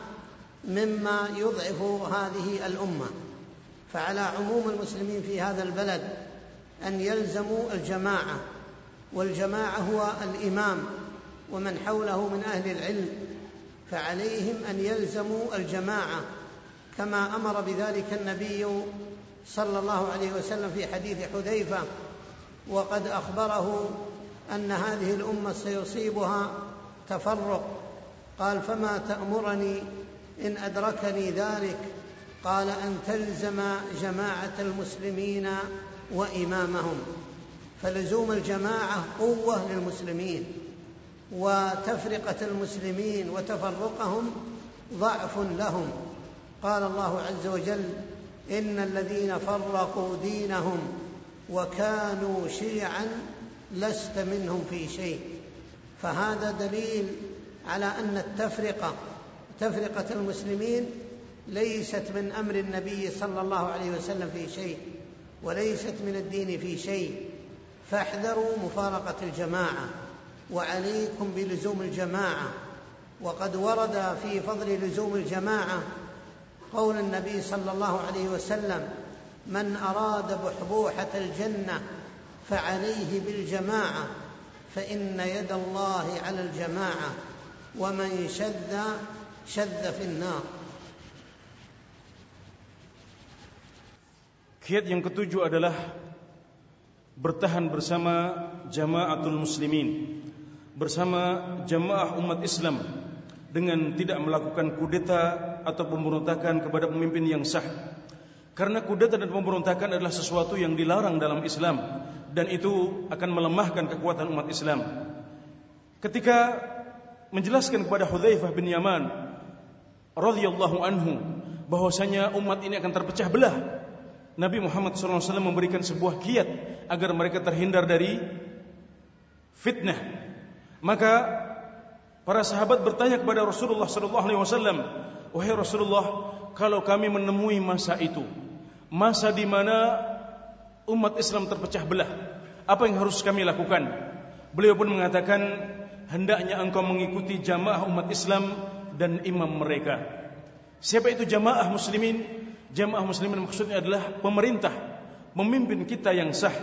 مما يضعف هذه الأمة. فعلى عموم المسلمين في هذا البلد أن يلزموا الجماعة والجماعة هو الإمام ومن حوله من أهل العلم فعليهم أن يلزموا الجماعة كما أمر بذلك النبي صلى الله عليه وسلم في حديث حذيفة وقد أخبره أن هذه الأمة سيصيبها تفرق. قال فما تأمرني إن أدركني ذلك؟ قال أن تلزم جماعة المسلمين وإمامهم. فلزوم الجماعة قوة للمسلمين وتفرقة المسلمين وتفرقهم ضعف لهم. قال الله عز وجل إن الذين فرقوا دينهم وكانوا شيعا لست منهم في شيء. فهذا دليل على أن التفرقة تفرقة المسلمين ليست من أمر النبي صلى الله عليه وسلم في شيء وليست من الدين في شيء. فاحذروا مفارقة الجماعة وعليكم بلزوم الجماعة. وقد ورد في فضل لزوم الجماعة قول النبي صلى الله عليه وسلم من اراد بحبوحه الجنه فعليه بالجماعه فان يد الله على الجماعه ومن شذ شذ في النار Kiat yang ketujuh adalah bertahan bersama jamaatul muslimin bersama jamaah umat Islam dengan tidak melakukan kudeta atau pemberontakan kepada pemimpin yang sah karena kudeta dan pemberontakan adalah sesuatu yang dilarang dalam Islam dan itu akan melemahkan kekuatan umat Islam ketika menjelaskan kepada Hudzaifah bin Yaman radhiyallahu anhu bahwasanya umat ini akan terpecah belah Nabi Muhammad SAW memberikan sebuah kiat agar mereka terhindar dari fitnah. Maka para sahabat bertanya kepada Rasulullah SAW, wahai Rasulullah, kalau kami menemui masa itu, masa di mana umat Islam terpecah belah, apa yang harus kami lakukan? Beliau pun mengatakan, hendaknya engkau mengikuti jamaah umat Islam dan imam mereka. Siapa itu jamaah muslimin? Jamaah muslimin maksudnya adalah pemerintah memimpin kita yang sah.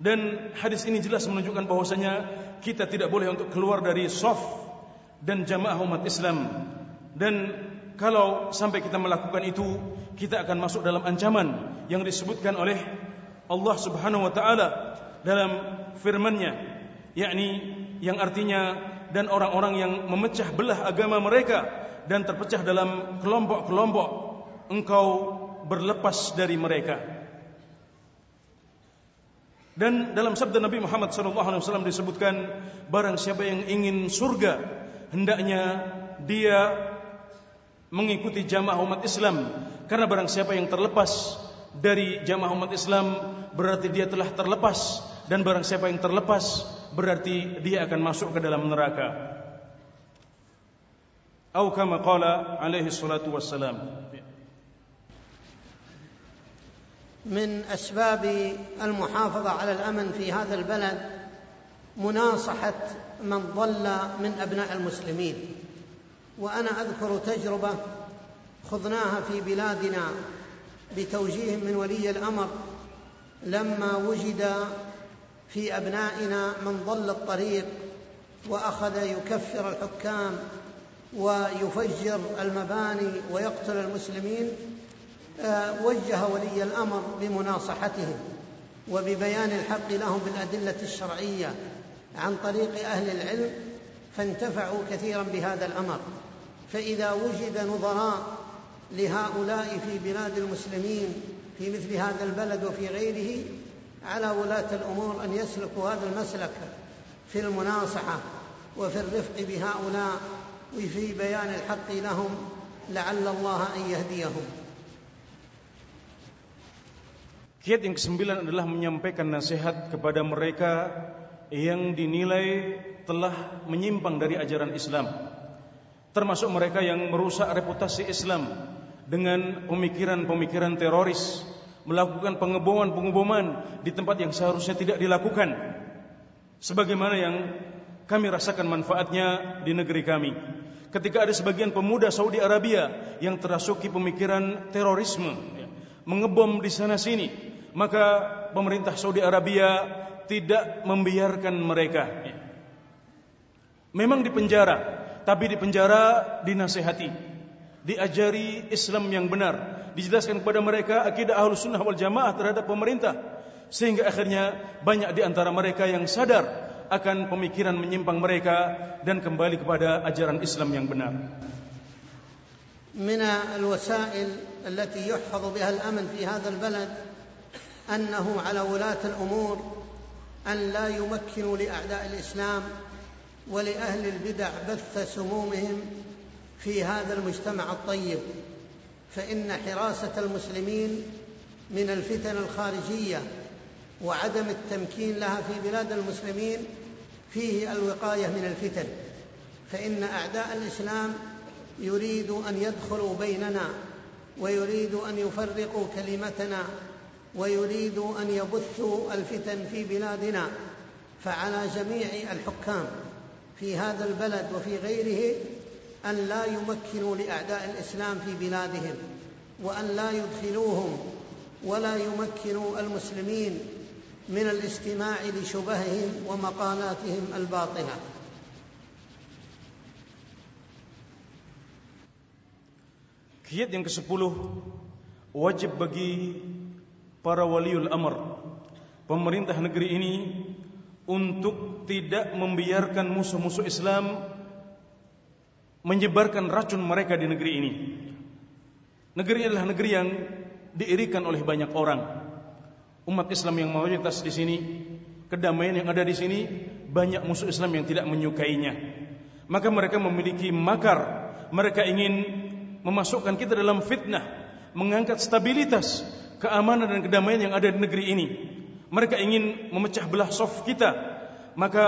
Dan hadis ini jelas menunjukkan bahwasanya kita tidak boleh untuk keluar dari saf dan jamaah umat Islam. Dan kalau sampai kita melakukan itu, kita akan masuk dalam ancaman yang disebutkan oleh Allah Subhanahu wa taala dalam firman-Nya, yakni yang artinya dan orang-orang yang memecah belah agama mereka dan terpecah dalam kelompok-kelompok engkau berlepas dari mereka. Dan dalam sabda Nabi Muhammad SAW disebutkan barang siapa yang ingin surga hendaknya dia mengikuti jamaah umat Islam karena barang siapa yang terlepas dari jamaah umat Islam berarti dia telah terlepas dan barang siapa yang terlepas berarti dia akan masuk ke dalam neraka أو كما قال عليه الصلاة والسلام من أسباب المحافظة على الأمن في هذا البلد مناصحة من ضل من أبناء المسلمين وأنا أذكر تجربة خضناها في بلادنا بتوجيه من ولي الأمر لما وجد في أبنائنا من ضل الطريق وأخذ يكفر الحكام ويفجر المباني ويقتل المسلمين آه، وجه ولي الأمر بمناصحتهم وببيان الحق لهم بالأدلة الشرعية عن طريق أهل العلم فانتفعوا كثيرا بهذا الأمر. فإذا وجد نظراء لهؤلاء في بلاد المسلمين في مثل هذا البلد وفي غيره على ولاة الأمور أن يسلكوا هذا المسلك في المناصحة وفي الرفق بهؤلاء وفي بيان الحق لهم لعل الله أن يهديهم Kiat yang kesembilan adalah menyampaikan nasihat kepada mereka yang dinilai telah menyimpang dari ajaran Islam. Termasuk mereka yang merusak reputasi Islam dengan pemikiran-pemikiran teroris, melakukan pengeboman-pengeboman di tempat yang seharusnya tidak dilakukan. Sebagaimana yang kami rasakan manfaatnya di negeri kami. Ketika ada sebagian pemuda Saudi Arabia yang terasuki pemikiran terorisme, ya, mengebom di sana sini, maka pemerintah Saudi Arabia tidak membiarkan mereka. Memang di penjara, tapi di penjara dinasehati, diajari Islam yang benar, dijelaskan kepada mereka akidah Ahlus Sunnah wal Jamaah terhadap pemerintah, sehingga akhirnya banyak di antara mereka yang sadar akan pemikiran menyimpang mereka dan kembali kepada ajaran Islam yang benar. من الوسائل التي يحفظ بها الامن في هذا البلد انه على ولاه الامور ان لا يمكنوا لاعداء الاسلام ولأهل البدع بث سمومهم في هذا المجتمع الطيب فإن حراسة المسلمين من الفتن الخارجية وعدم التمكين لها في بلاد المسلمين فيه الوقاية من الفتن. فإن أعداء الإسلام يريدوا أن يدخلوا بيننا ويريدوا أن يفرقوا كلمتنا ويريدوا أن يبثوا الفتن في بلادنا فعلى جميع الحكام في هذا البلد وفي غيره أن لا يمكنوا لأعداء الإسلام في بلادهم وأن لا يدخلوهم ولا يمكنوا المسلمين من الاستماع لشبههم ومقالاتهم الباطلة. Kiat yang ke-10 wajib bagi para waliul amr. Pemerintah negeri ini untuk tidak membiarkan musuh-musuh Islam menyebarkan racun mereka di negeri ini. Negeri adalah negeri yang diirikan oleh banyak orang. Umat Islam yang mayoritas di sini, kedamaian yang ada di sini, banyak musuh Islam yang tidak menyukainya. Maka mereka memiliki makar. Mereka ingin memasukkan kita dalam fitnah, mengangkat stabilitas, keamanan dan kedamaian yang ada di negeri ini. Mereka ingin memecah belah soft kita. Maka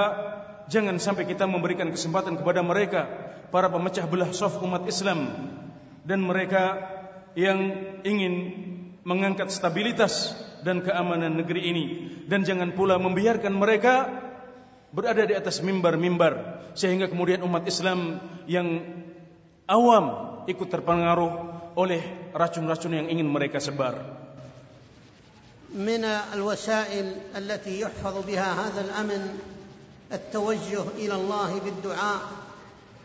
jangan sampai kita memberikan kesempatan kepada mereka para pemecah belah soft umat Islam dan mereka yang ingin mengangkat stabilitas dan keamanan negeri ini dan jangan pula membiarkan mereka berada di atas mimbar-mimbar sehingga kemudian umat Islam yang awam ikut terpengaruh oleh racun-racun yang ingin mereka sebar. من الوسائل التي يحفظ بها هذا الأمن التوجه إلى الله بالدعاء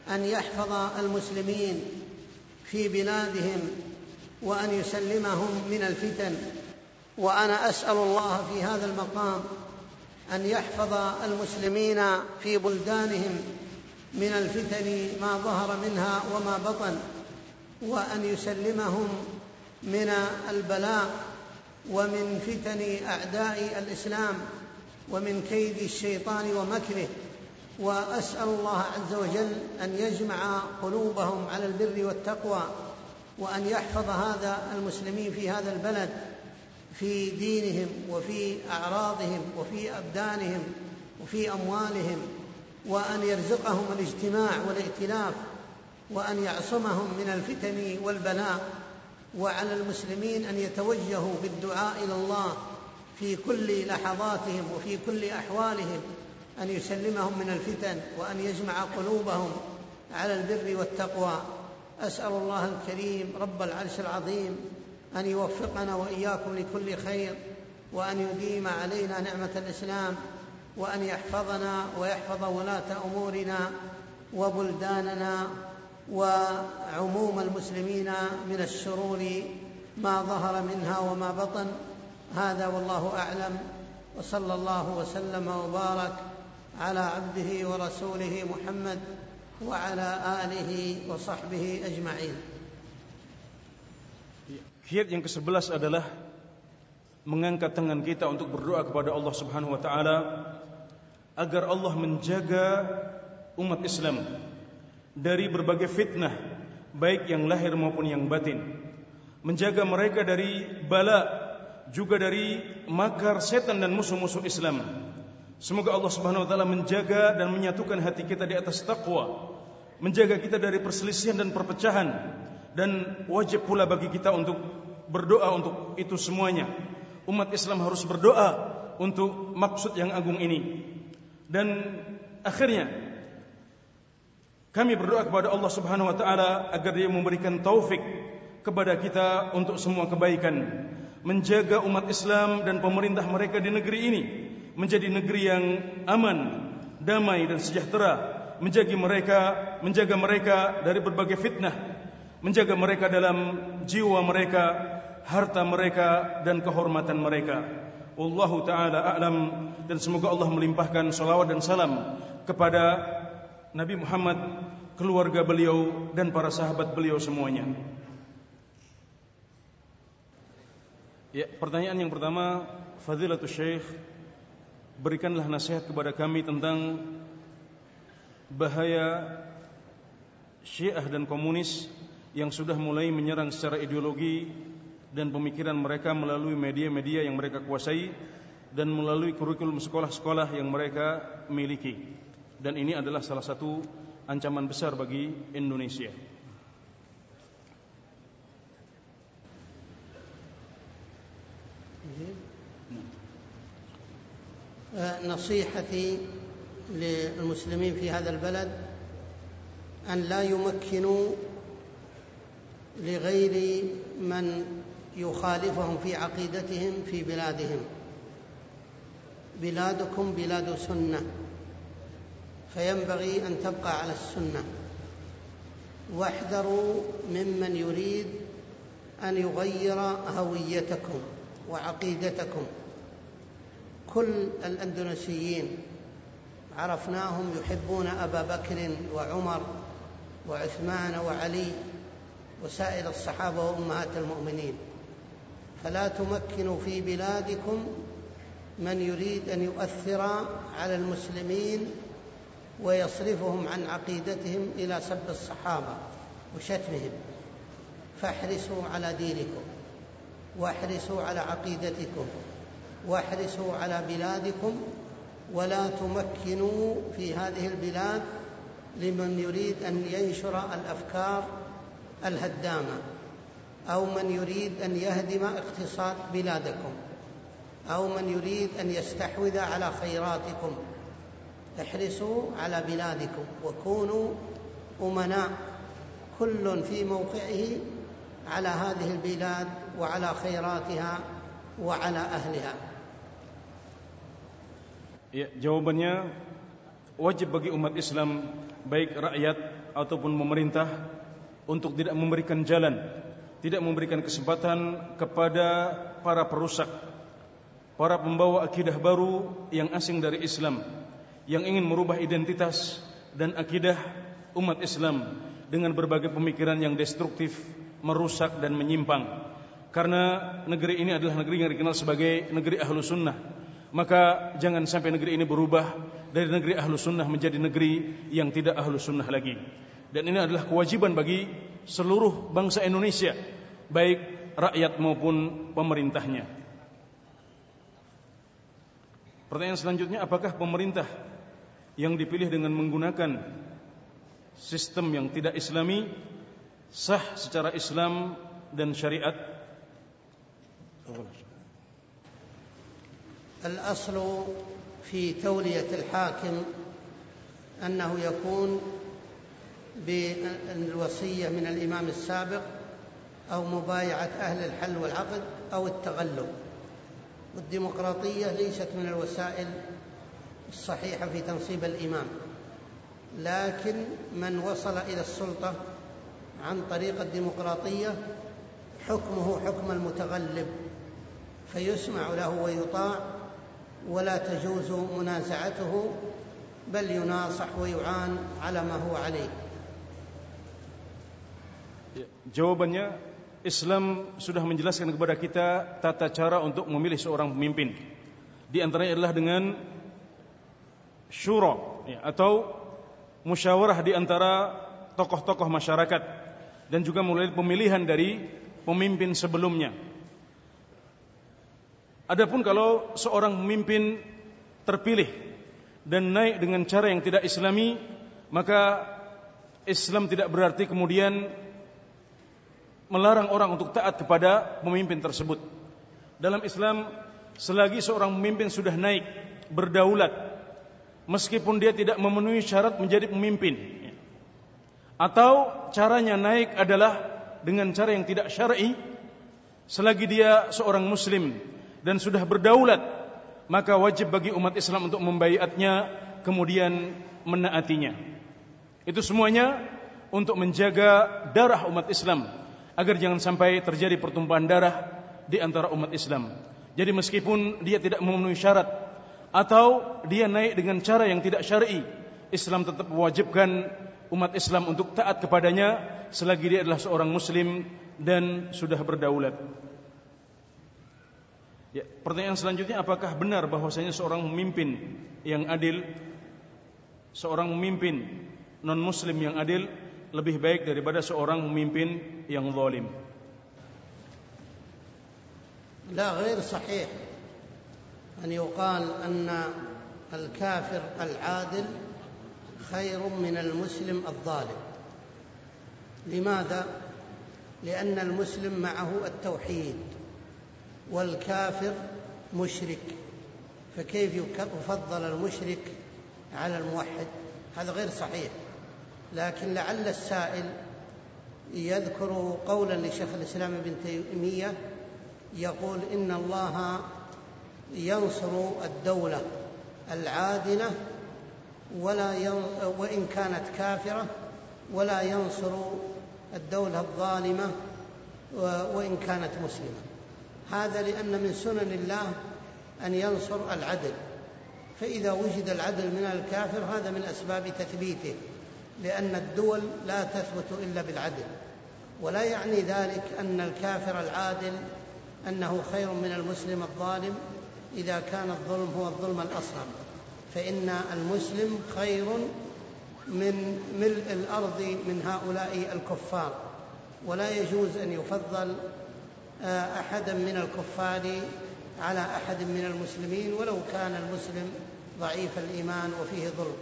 أن يحفظ المسلمين في بلادهم وأن يسلمهم من الفتن. وأنا أسأل الله في هذا المقام أن يحفظ المسلمين في بلدانهم من الفتن ما ظهر منها وما بطن وأن يسلمهم من البلاء ومن فتن أعداء الإسلام ومن كيد الشيطان ومكره وأسأل الله عز وجل أن يجمع قلوبهم على البر والتقوى وأن يحفظ هذا المسلمين في هذا البلد في دينهم وفي أعراضهم وفي أبدانهم وفي أموالهم وأن يرزقهم الاجتماع والائتلاف وأن يعصمهم من الفتن والبلاء. وعلى المسلمين أن يتوجهوا بالدعاء إلى الله في كل لحظاتهم وفي كل أحوالهم أن يسلمهم من الفتن وأن يجمع قلوبهم على البر والتقوى. أسأل الله الكريم رب العرش العظيم أن يوفقنا وإياكم لكل خير وأن يديم علينا نعمة الإسلام وأن يحفظنا ويحفظ ولاة أمورنا وبلداننا وعموم المسلمين من الشرور ما ظهر منها وما بطن. هذا والله أعلم. وصلى الله وسلم وبارك على عبده ورسوله محمد وعلى آله وصحبه أجمعين. Kiat yang ke-11 adalah mengangkat tangan kita untuk berdoa kepada Allah Subhanahu wa taala agar Allah menjaga umat Islam. Dari berbagai fitnah baik yang lahir maupun yang batin. Menjaga mereka dari bala juga dari makar setan dan musuh-musuh Islam. Semoga Allah Subhanahu wa taala menjaga dan menyatukan hati kita di atas takwa menjaga kita dari perselisihan dan perpecahan dan wajib pula bagi kita untuk berdoa untuk itu semuanya. Umat Islam harus berdoa untuk maksud yang agung ini. Dan akhirnya kami berdoa kepada Allah Subhanahu wa taala agar Dia memberikan taufik kepada kita untuk semua kebaikan, menjaga umat Islam dan pemerintah mereka di negeri ini menjadi negeri yang aman, damai dan sejahtera, menjaga mereka, menjaga mereka dari berbagai fitnah, menjaga mereka dalam jiwa mereka, harta mereka dan kehormatan mereka. Wallahu taala a'lam dan semoga Allah melimpahkan salawat dan salam kepada Nabi Muhammad, keluarga beliau dan para sahabat beliau semuanya. Ya, pertanyaan yang pertama, Fadilatul Syekh, berikanlah nasihat kepada kami tentang bahaya Syiah dan komunis yang sudah mulai menyerang secara ideologi dan pemikiran mereka melalui media-media yang mereka kuasai dan melalui kurikulum sekolah-sekolah yang mereka miliki. Dan ini adalah salah satu ancaman besar bagi Indonesia. نصيحتي للمسلمين في هذا البلد أن لا يمكنوا لغير من يخالفهم في عقيدتهم في بلادهم بلادكم بلاد سنه فينبغي أن تبقى على السنة. واحذروا ممن يريد أن يغير هويتكم وعقيدتكم. كل الأندونيسيين عرفناهم يحبون أبا بكر وعمر وعثمان وعلي وسائر الصحابة وأمهات المؤمنين. فلا تمكنوا في بلادكم من يريد أن يؤثر على المسلمين ويصرفهم عن عقيدتهم إلى سب الصحابة وشتمهم. فاحرصوا على دينكم واحرصوا على عقيدتكم واحرصوا على بلادكم ولا تمكنوا في هذه البلاد لمن يريد أن ينشر الأفكار الهدامة أو من يريد أن يهدم اقتصاد بلادكم أو من يريد أن يستحوذ على خيراتكم. احرصوا على بلادكم وكونوا امناء كل في موقعه على هذه البلاد وعلى خيراتها وعلى اهلها Ya, jawabannya wajib bagi umat Islam baik rakyat ataupun pemerintah untuk tidak memberikan jalan tidak memberikan kesempatan kepada para perusak, para pembawa akidah baru yang asing dari Islam, yang ingin merubah identitas dan akidah umat Islam dengan berbagai pemikiran yang destruktif, merusak dan menyimpang. Karena negeri ini adalah negeri yang dikenal sebagai negeri ahlu sunnah. Maka jangan sampai negeri ini berubah dari negeri ahlu sunnah menjadi negeri yang tidak ahlu sunnah lagi. Dan ini adalah kewajiban bagi seluruh bangsa Indonesia baik rakyat maupun pemerintahnya. Pertanyaan selanjutnya apakah pemerintah yang dipilih dengan menggunakan sistem yang tidak islami sah secara Islam dan syariat? الأصل في تولية الحاكم أنه يكون بالوصية من الإمام السابق أو مبايعة أهل الحل والعقد أو التغلب والديمقراطية ليست من الوسائل الصحيحة في تنصيب الإمام لكن من وصل إلى السلطة عن طريق الديمقراطية حكمه حكم المتغلب فيسمع له ويطاع ولا تجوز منازعته بل يناصح ويعان على ما هو عليه Jawabannya Islam sudah menjelaskan kepada kita tata cara untuk memilih seorang pemimpin. Di antaranya adalah dengan syura ya, atau musyawarah di antara tokoh-tokoh masyarakat dan juga mulai pemilihan dari pemimpin sebelumnya. Adapun kalau seorang pemimpin terpilih dan naik dengan cara yang tidak islami, maka Islam tidak berarti kemudian melarang orang untuk taat kepada pemimpin tersebut. Dalam Islam, selagi seorang pemimpin sudah naik, berdaulat, meskipun dia tidak memenuhi syarat menjadi pemimpin, atau caranya naik adalah dengan cara yang tidak syar'i, selagi dia seorang Muslim dan sudah berdaulat, maka wajib bagi umat Islam untuk membaiatnya, kemudian menaatinya. Itu semuanya untuk menjaga darah umat Islam agar jangan sampai terjadi pertumpahan darah di antara umat Islam. Jadi meskipun dia tidak memenuhi syarat atau dia naik dengan cara yang tidak syar'i, Islam tetap mewajibkan umat Islam untuk taat kepadanya selagi dia adalah seorang muslim dan sudah berdaulat. Ya, pertanyaan selanjutnya apakah benar bahwasanya seorang pemimpin yang adil seorang pemimpin non muslim yang adil lebih baik daripada seorang pemimpin yang zalim. لا غير صحيح أن يقال أن الكافر العادل خير من المسلم الظالم. لماذا؟ لأن المسلم معه التوحيد والكافر مشرك. فكيف يفضل المشرك على الموحد؟ هذا غير صحيح. لكن لعل السائل يذكر قولا لشيخ الإسلام ابن تيمية يقول إن الله ينصر الدولة العادلة ولا وإن كانت كافرة ولا ينصر الدولة الظالمة وإن كانت مسلمة. هذا لأن من سنن الله أن ينصر العدل. فإذا وجد العدل من الكافر هذا من أسباب تثبيته لأن الدول لا تثبت إلا بالعدل. ولا يعني ذلك أن الكافر العادل أنه خير من المسلم الظالم إذا كان الظلم هو الظلم الأصغر فإن المسلم خير من ملء الأرض من هؤلاء الكفار. ولا يجوز أن يفضل آه، أحدا من الكفار على أحد من المسلمين ولو كان المسلم ضعيف الإيمان وفيه ظلم.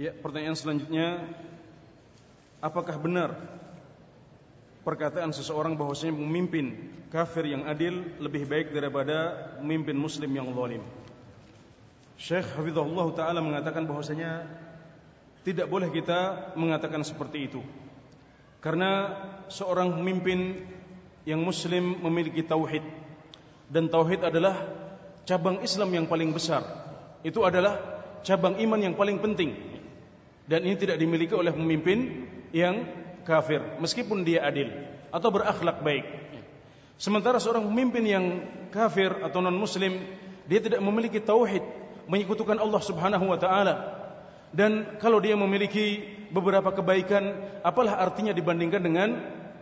Ya, pertanyaan selanjutnya, apakah benar perkataan seseorang bahwasanya memimpin kafir yang adil lebih baik daripada memimpin muslim yang zalim? Syekh Hafizahullah Ta'ala mengatakan bahwasanya tidak boleh kita mengatakan seperti itu. Karena seorang pemimpin yang muslim memiliki tauhid dan tauhid adalah cabang Islam yang paling besar. Itu adalah cabang iman yang paling penting dan ini tidak dimiliki oleh pemimpin yang kafir meskipun dia adil atau berakhlak baik. Sementara seorang pemimpin yang kafir atau non muslim dia tidak memiliki tauhid, menyekutukan Allah Subhanahu wa taala. Dan kalau dia memiliki beberapa kebaikan, apalah artinya dibandingkan dengan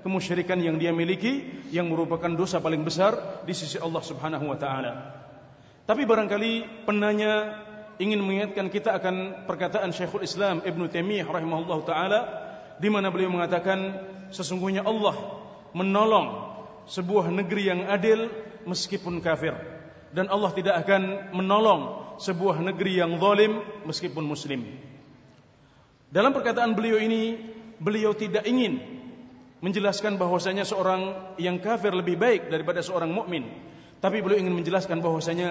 kemusyrikan yang dia miliki yang merupakan dosa paling besar di sisi Allah Subhanahu wa taala. Tapi barangkali penanya ingin mengingatkan kita akan perkataan Syekhul Islam Ibn Taimiyah rahimahullah taala di mana beliau mengatakan sesungguhnya Allah menolong sebuah negeri yang adil meskipun kafir dan Allah tidak akan menolong sebuah negeri yang zalim meskipun muslim. Dalam perkataan beliau ini beliau tidak ingin menjelaskan bahwasanya seorang yang kafir lebih baik daripada seorang mukmin, tapi beliau ingin menjelaskan bahwasanya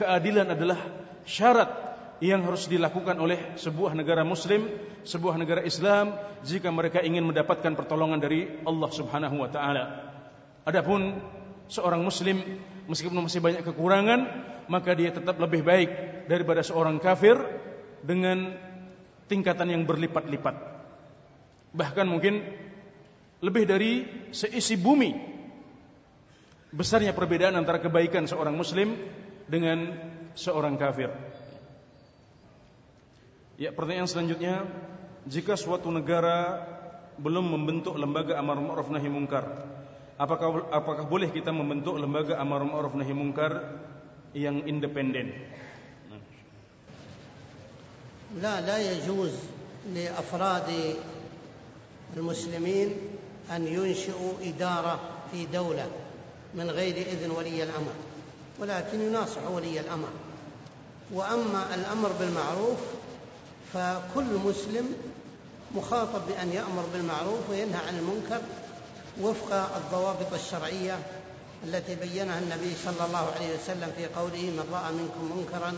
keadilan adalah syarat yang harus dilakukan oleh sebuah negara muslim, sebuah negara Islam jika mereka ingin mendapatkan pertolongan dari Allah Subhanahu wa taala. Adapun seorang muslim meskipun masih banyak kekurangan, maka dia tetap lebih baik daripada seorang kafir dengan tingkatan yang berlipat-lipat. Bahkan mungkin lebih dari seisi bumi besarnya perbedaan antara kebaikan seorang muslim dengan seorang kafir. Ya, pertanyaan selanjutnya, jika suatu negara belum membentuk lembaga amar ma'ruf nahi munkar, apakah apakah boleh kita membentuk lembaga amar ma'ruf nahi munkar yang independen? لا لا يجوز لافراد المسلمين ان ينشئوا اداره في دوله من غير اذن ولي الامر ولكن يناصح ولي الامر واما الامر بالمعروف فكل مسلم مخاطب بأن يأمر بالمعروف وينهى عن المنكر وفق الضوابط الشرعية التي بينها النبي صلى الله عليه وسلم في قوله من رأى منكم منكرا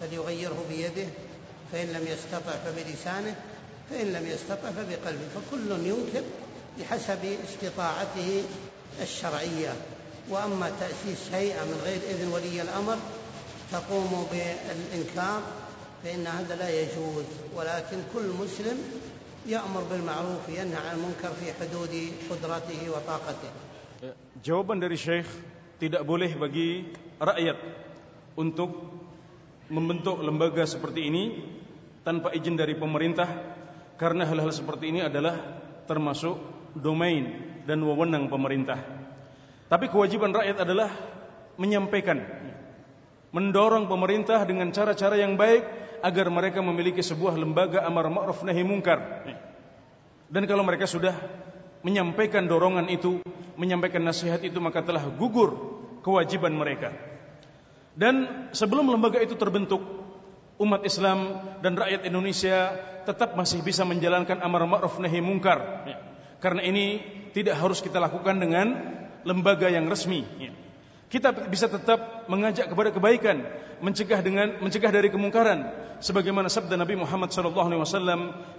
فليغيره بيده فإن لم يستطع فبلسانه فإن لم يستطع فبقلبه. فكل ينكر بحسب استطاعته الشرعية. وأما تأسيس هيئة من غير إذن ولي الأمر تقوم بالإنكار فان هذا لا يجوز ولكن كل مسلم يامر بالمعروف ينهى عن المنكر في حدود قدرته وطاقته Jawaban dari Syekh tidak boleh bagi rakyat untuk membentuk lembaga seperti ini tanpa izin dari pemerintah karena hal-hal seperti ini adalah termasuk domain dan wewenang pemerintah. Tapi kewajiban rakyat adalah menyampaikan, mendorong pemerintah dengan cara-cara yang baik agar mereka memiliki sebuah lembaga amar ma'ruf nahi mungkar. Dan kalau mereka sudah menyampaikan dorongan itu, menyampaikan nasihat itu maka telah gugur kewajiban mereka. Dan sebelum lembaga itu terbentuk, umat Islam dan rakyat Indonesia tetap masih bisa menjalankan amar ma'ruf nahi mungkar. Ya. Karena ini tidak harus kita lakukan dengan lembaga yang resmi. Kita bisa tetap mengajak kepada kebaikan, mencegah dengan mencegah dari kemungkaran, sebagaimana sabda Nabi Muhammad SAW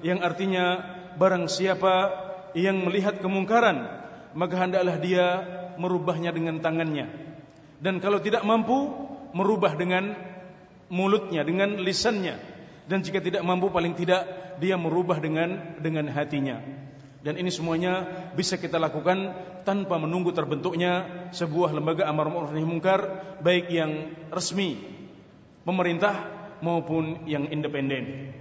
yang artinya barang siapa yang melihat kemungkaran, maka hendaklah dia merubahnya dengan tangannya. Dan kalau tidak mampu, merubah dengan mulutnya, dengan lisannya. Dan jika tidak mampu paling tidak dia merubah dengan dengan hatinya. Dan ini semuanya bisa kita lakukan tanpa menunggu terbentuknya sebuah lembaga amar ma'ruf nahi munkar baik yang resmi pemerintah maupun yang independen.